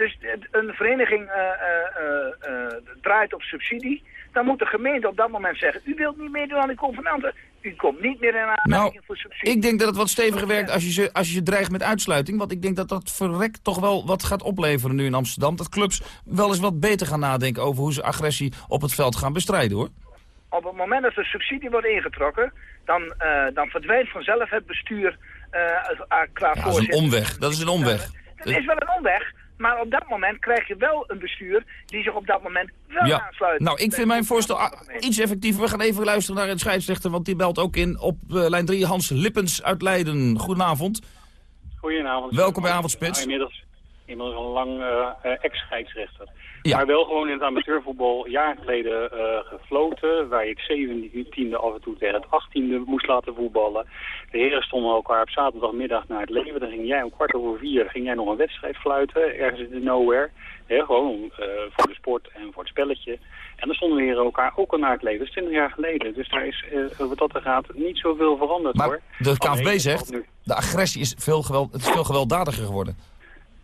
Dus een vereniging eh, eh, eh, draait op subsidie. Dan moet de gemeente op dat moment zeggen... u wilt niet meedoen aan de convenanten. U komt niet meer in aanmerking Nou, voor subsidie. ik denk dat het wat steviger werkt als je, ze, als je ze dreigt met uitsluiting. Want ik denk dat dat verrekt toch wel wat gaat opleveren nu in Amsterdam. Dat clubs wel eens wat beter gaan nadenken over hoe ze agressie op het veld gaan bestrijden, hoor. Op het moment dat de subsidie wordt ingetrokken... dan, dan verdwijnt vanzelf het bestuur eh, qua Ja, dat is een omweg. Dat is een omweg. Het is wel een omweg, maar op dat moment krijg je wel een bestuur... die zich op dat moment wel Ja, aansluit. nou, ik vind mijn voorstel iets effectiever. We gaan even luisteren naar een scheidsrechter, want die belt ook in op eh, lijn 3. Hans Lippens uit Leiden. Goedenavond. Goedenavond. Welkom bij Avondspits. Nou, inmiddels, inmiddels al lang eh, ex-scheidsrechter. Ja. Maar wel gewoon in het amateurvoetbal jaren geleden eh, gefloten. Waar je het 17e af en toe tegen het 18e moest laten voetballen. De heren stonden elkaar op zaterdagmiddag naar het leven. Dan ging jij om kwart over vier ging jij nog een wedstrijd fluiten. Ergens in de nowhere. Gewoon eh, voor de sport en voor het spelletje. En dan stonden de heren elkaar ook al naar het leven. Dat is 20 jaar geleden. Dus daar is wat dat er gaat niet zoveel veranderd hoor. Maar de Alleen, KNVB zegt, de agressie is veel, geweld, het is veel gewelddadiger geworden.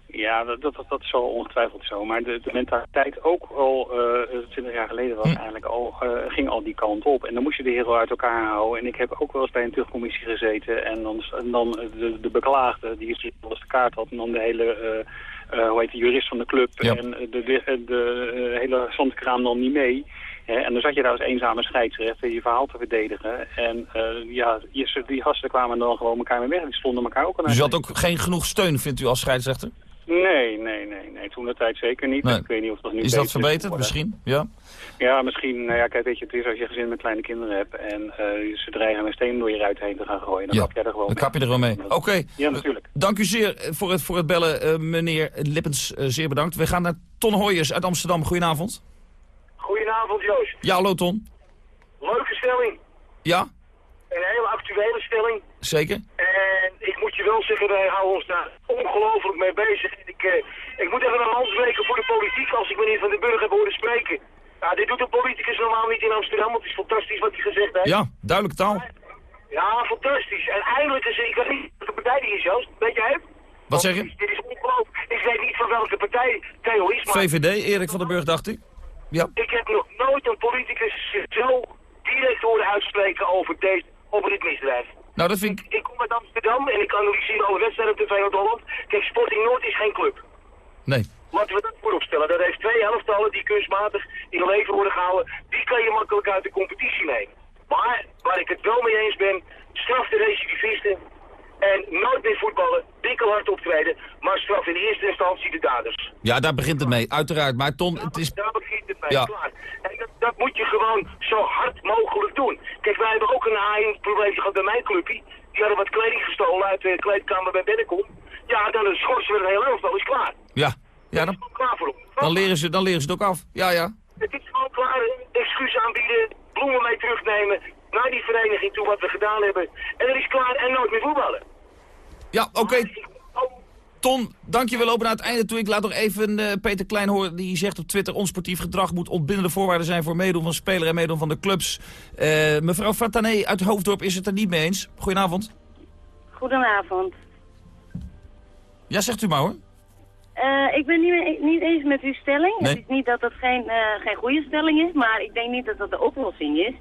Ja, dat, dat, dat is wel ongetwijfeld zo. Maar de, de mentaliteit ook al eh 20 jaar geleden was eigenlijk al, eh, ging al die kant op. En dan moest je de heren uit elkaar houden. En ik heb ook wel eens bij een terugcommissie gezeten. En dan, en dan de, de beklaagde, die is als de kaart had. En dan de hele, eh, eh, hoe heet de jurist van de club. En de, de, de, hele zandkraam dan niet mee. En dan zat je daar als eenzame scheidsrechter je verhaal te verdedigen. En eh, ja, die, die gasten kwamen dan gewoon elkaar mee weg. Die stonden elkaar ook aan Dus u had ook geen genoeg steun, vindt u, als scheidsrechter? Nee, nee, nee, nee. Toen de tijd zeker niet. Nee. Ik weet niet of dat nu Is dat beter verbeterd, misschien? Ja. Ja, misschien. Nou ja, kijk, weet je, het is als je gezin met kleine kinderen hebt en eh, ze dreigen een steen door je ruit heen te gaan gooien. Dan Ja, kap jij er gewoon Dan mee. kap je er wel mee. Oké. Ja, natuurlijk. Dank u zeer eh, voor het, voor het bellen, eh, meneer Lippens. Zeer bedankt. We gaan naar Ton Hoyers uit Amsterdam. Goedenavond. Goedenavond, Joost. Ja, hallo Ton. Leuke stelling. Ja, Een hele actuele stelling. zeker. En ik moet je wel zeggen, wij houden ons daar ongelooflijk mee bezig. Ik, eh, ik moet even een hand breken voor de politiek als ik meneer Van den Burg heb horen spreken. Ja, dit doet een politicus normaal niet in Amsterdam, want het is fantastisch wat hij gezegd heeft. Ja, duidelijke taal. Ja, fantastisch. En eindelijk is ik weet niet welke partij die is, Joost. Weet jij het? Wat zeg je? Dit is ongelooflijk. Ik weet niet van welke partij Theo is, maar... VVD, Erik van den Burg, dacht u? Ja. Ik heb nog nooit een politicus zich zo direct horen uitspreken over, deze, over dit misdrijf. Nou, dat vind ik... Ik kom uit Amsterdam en ik analyseer alle wedstrijden op TV Noord-Holland. Kijk, Sporting Noord is geen club. Nee. Laten we dat voorop stellen. Dat heeft twee helftallen die kunstmatig in leven worden gehouden. Die kan je makkelijk uit de competitie nemen. Maar, waar ik het wel mee eens ben, straf de recidivisten en nooit meer voetballen, dikkelhard optreden, maar straf in eerste instantie de daders. Ja, daar begint het mee, uiteraard. Maar Ton, het is... Daar begint het mee, Ja. klaar. En dat, dat moet je gewoon zo hard mogelijk doen. Kijk, wij hebben ook een haaiingprobleem gehad bij mijn clubje. Die hadden wat kleding gestolen uit de kleedkamer bij Bennekom. Ja, dan schorsen we het hele elftal, is klaar. Ja, ja dan, Klaar voor ons. dan, leren ze, dan leren ze het ook af. Ja, ja. Het is gewoon klaar. Excuus aanbieden, bloemen mee terugnemen, naar die vereniging toe wat we gedaan hebben. En dan is klaar en nooit meer voetballen. Ja, oké. Ton, dank je wel lopen naar het einde toe. Ik laat nog even eh, Peter Klein horen. Die zegt op Twitter... onsportief gedrag moet ontbindende voorwaarden zijn... voor meedoen van speler en meedoen van de clubs. Eh, mevrouw Fatané uit Hoofddorp is het er niet mee eens. Goedenavond. Goedenavond. Ja, zegt u maar hoor. Eh, ik ben niet, mee- niet eens met uw stelling. Nee. Het is niet dat het geen, eh, geen goede stelling is, maar ik denk niet dat dat de oplossing is.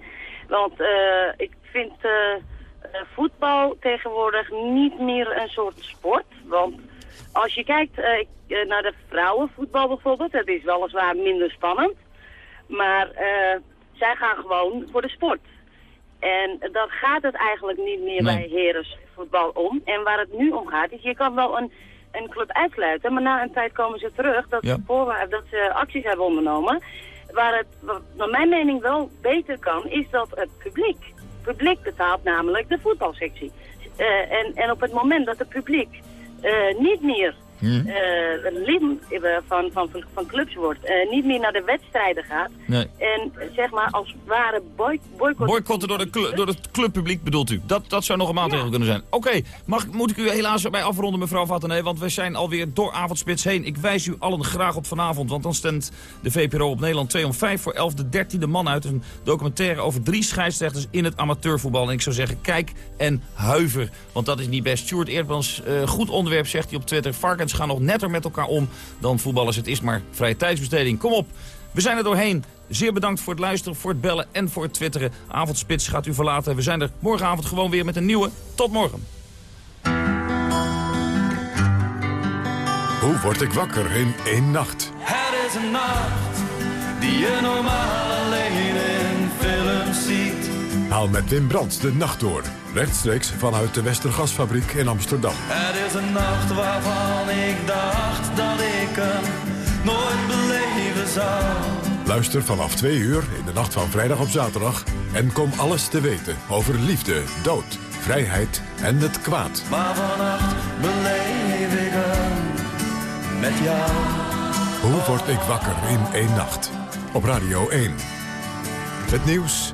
Want eh, ik vind eh, eh, voetbal tegenwoordig niet meer een soort sport. Want als je kijkt ik- naar de vrouwenvoetbal bijvoorbeeld, dat is weliswaar minder spannend. Maar zij gaan gewoon voor de sport. En dan gaat het eigenlijk niet meer Nee. bij herenvoetbal om. En waar het nu om gaat, is je kan wel een, een club uitsluiten, maar na een tijd komen ze terug dat, Ja. ze, voorwaar- dat ze acties hebben ondernomen. Waar het, wat naar mijn mening wel beter kan, is dat het publiek. Het publiek betaalt namelijk de voetbalsectie. Eh, en, en op het moment dat het publiek eh, niet meer Hm. eh, lid eh, van, van, van, van clubs wordt, eh, niet meer naar de wedstrijden gaat, Nee. en zeg maar als ware boy boycott... Boycotten door, de door het clubpubliek bedoelt u. Dat, dat zou nog een maatregel kunnen zijn. Oké, mag moet ik u helaas bij afronden, mevrouw Vattenay, want we zijn alweer door avondspits heen. Ik wijs u allen graag op vanavond, want dan stemt de VPRO op Nederland 2 om 5 voor 11 de dertiende man uit. Een documentaire over drie scheidsrechters in het amateurvoetbal. En ik zou zeggen, kijk en huiver, want dat is niet best. Stuart Eerdmans, goed onderwerp, zegt hij op Twitter. Varkens gaan nog netter met elkaar om dan voetballers. Het is maar vrije tijdsbesteding. Kom op, we zijn er doorheen. Zeer bedankt voor het luisteren, voor het bellen en voor het twitteren. Avondspits gaat u verlaten. We zijn er morgenavond gewoon weer met een nieuwe. Tot morgen. Hoe word ik wakker in één nacht? Het is een nacht die je normaal alleen. Haal met Wim Brandt de nacht door. Rechtstreeks vanuit de Westergasfabriek in Amsterdam. Het is een nacht waarvan ik dacht dat ik hem nooit beleven zou. Luister vanaf twee uur in de nacht van vrijdag op zaterdag. En kom alles te weten over liefde, dood, vrijheid en het kwaad. Maar vannacht beleef ik hem met jou. Hoe word ik wakker in één nacht? Op Radio 1. Het nieuws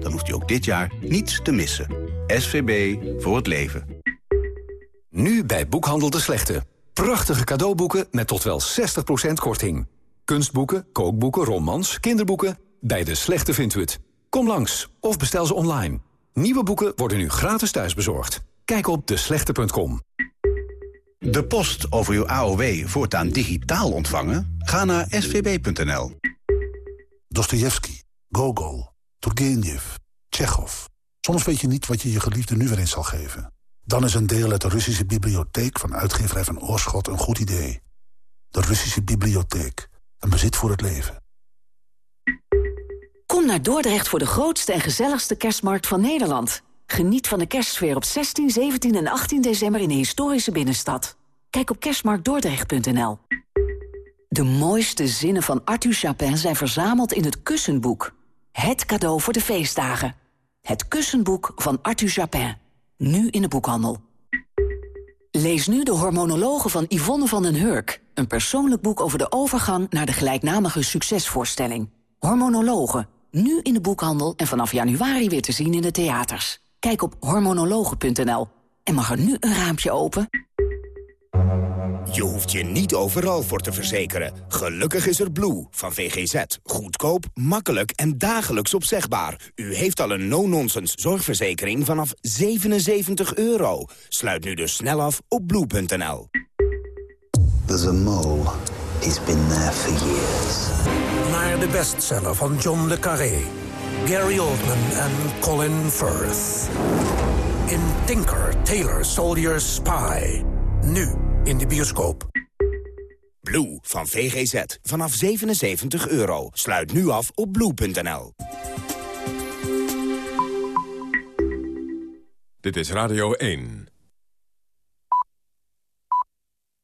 Dan hoeft u ook dit jaar niets te missen. SVB voor het leven. Nu bij Boekhandel de Slechte. Prachtige cadeauboeken met tot wel 60% korting. Kunstboeken, kookboeken, romans, kinderboeken. Bij de Slechte vindt u het. Kom langs of bestel ze online. Nieuwe boeken worden nu gratis thuisbezorgd. Kijk op deslechte.com. De post over uw AOW voortaan digitaal ontvangen? Ga naar svb.nl. Dostoevsky, Gogol, Turgenev, Tsjechov. Soms weet je niet wat je je geliefde nu weer eens zal geven. Dan is een deel uit de Russische bibliotheek van uitgeverij van Oorschot een goed idee. De Russische bibliotheek. Een bezit voor het leven. Kom naar Dordrecht voor de grootste en gezelligste kerstmarkt van Nederland. Geniet van de kerstsfeer op 16, 17 en 18 december in de historische binnenstad. Kijk op kerstmarktdordrecht.nl. De mooiste zinnen van Arthur Chapin zijn verzameld in het Kussenboek. Het cadeau voor de feestdagen. Het Kussenboek van Arthur Chapin. Nu in de boekhandel. Lees nu de hormonologen van Yvonne van den Hurk. Een persoonlijk boek over de overgang naar de gelijknamige succesvoorstelling. Hormonologen. Nu in de boekhandel en vanaf januari weer te zien in de theaters. Kijk op hormonologen.nl. En mag er nu een raampje open? Je hoeft je niet overal voor te verzekeren. Gelukkig is er Blue van VGZ. Goedkoop, makkelijk en dagelijks opzegbaar. U heeft al een no-nonsense zorgverzekering vanaf 77 euro. Sluit nu dus snel af op blue.nl. There's a mole. He's been there for years. Naar de bestseller van John le Carré. Gary Oldman en Colin Firth. In Tinker, Tailor, Soldier, Spy. Nu in de bioscoop. Blue van VGZ. Vanaf 77 euro. Sluit nu af op blue.nl. Dit is Radio 1.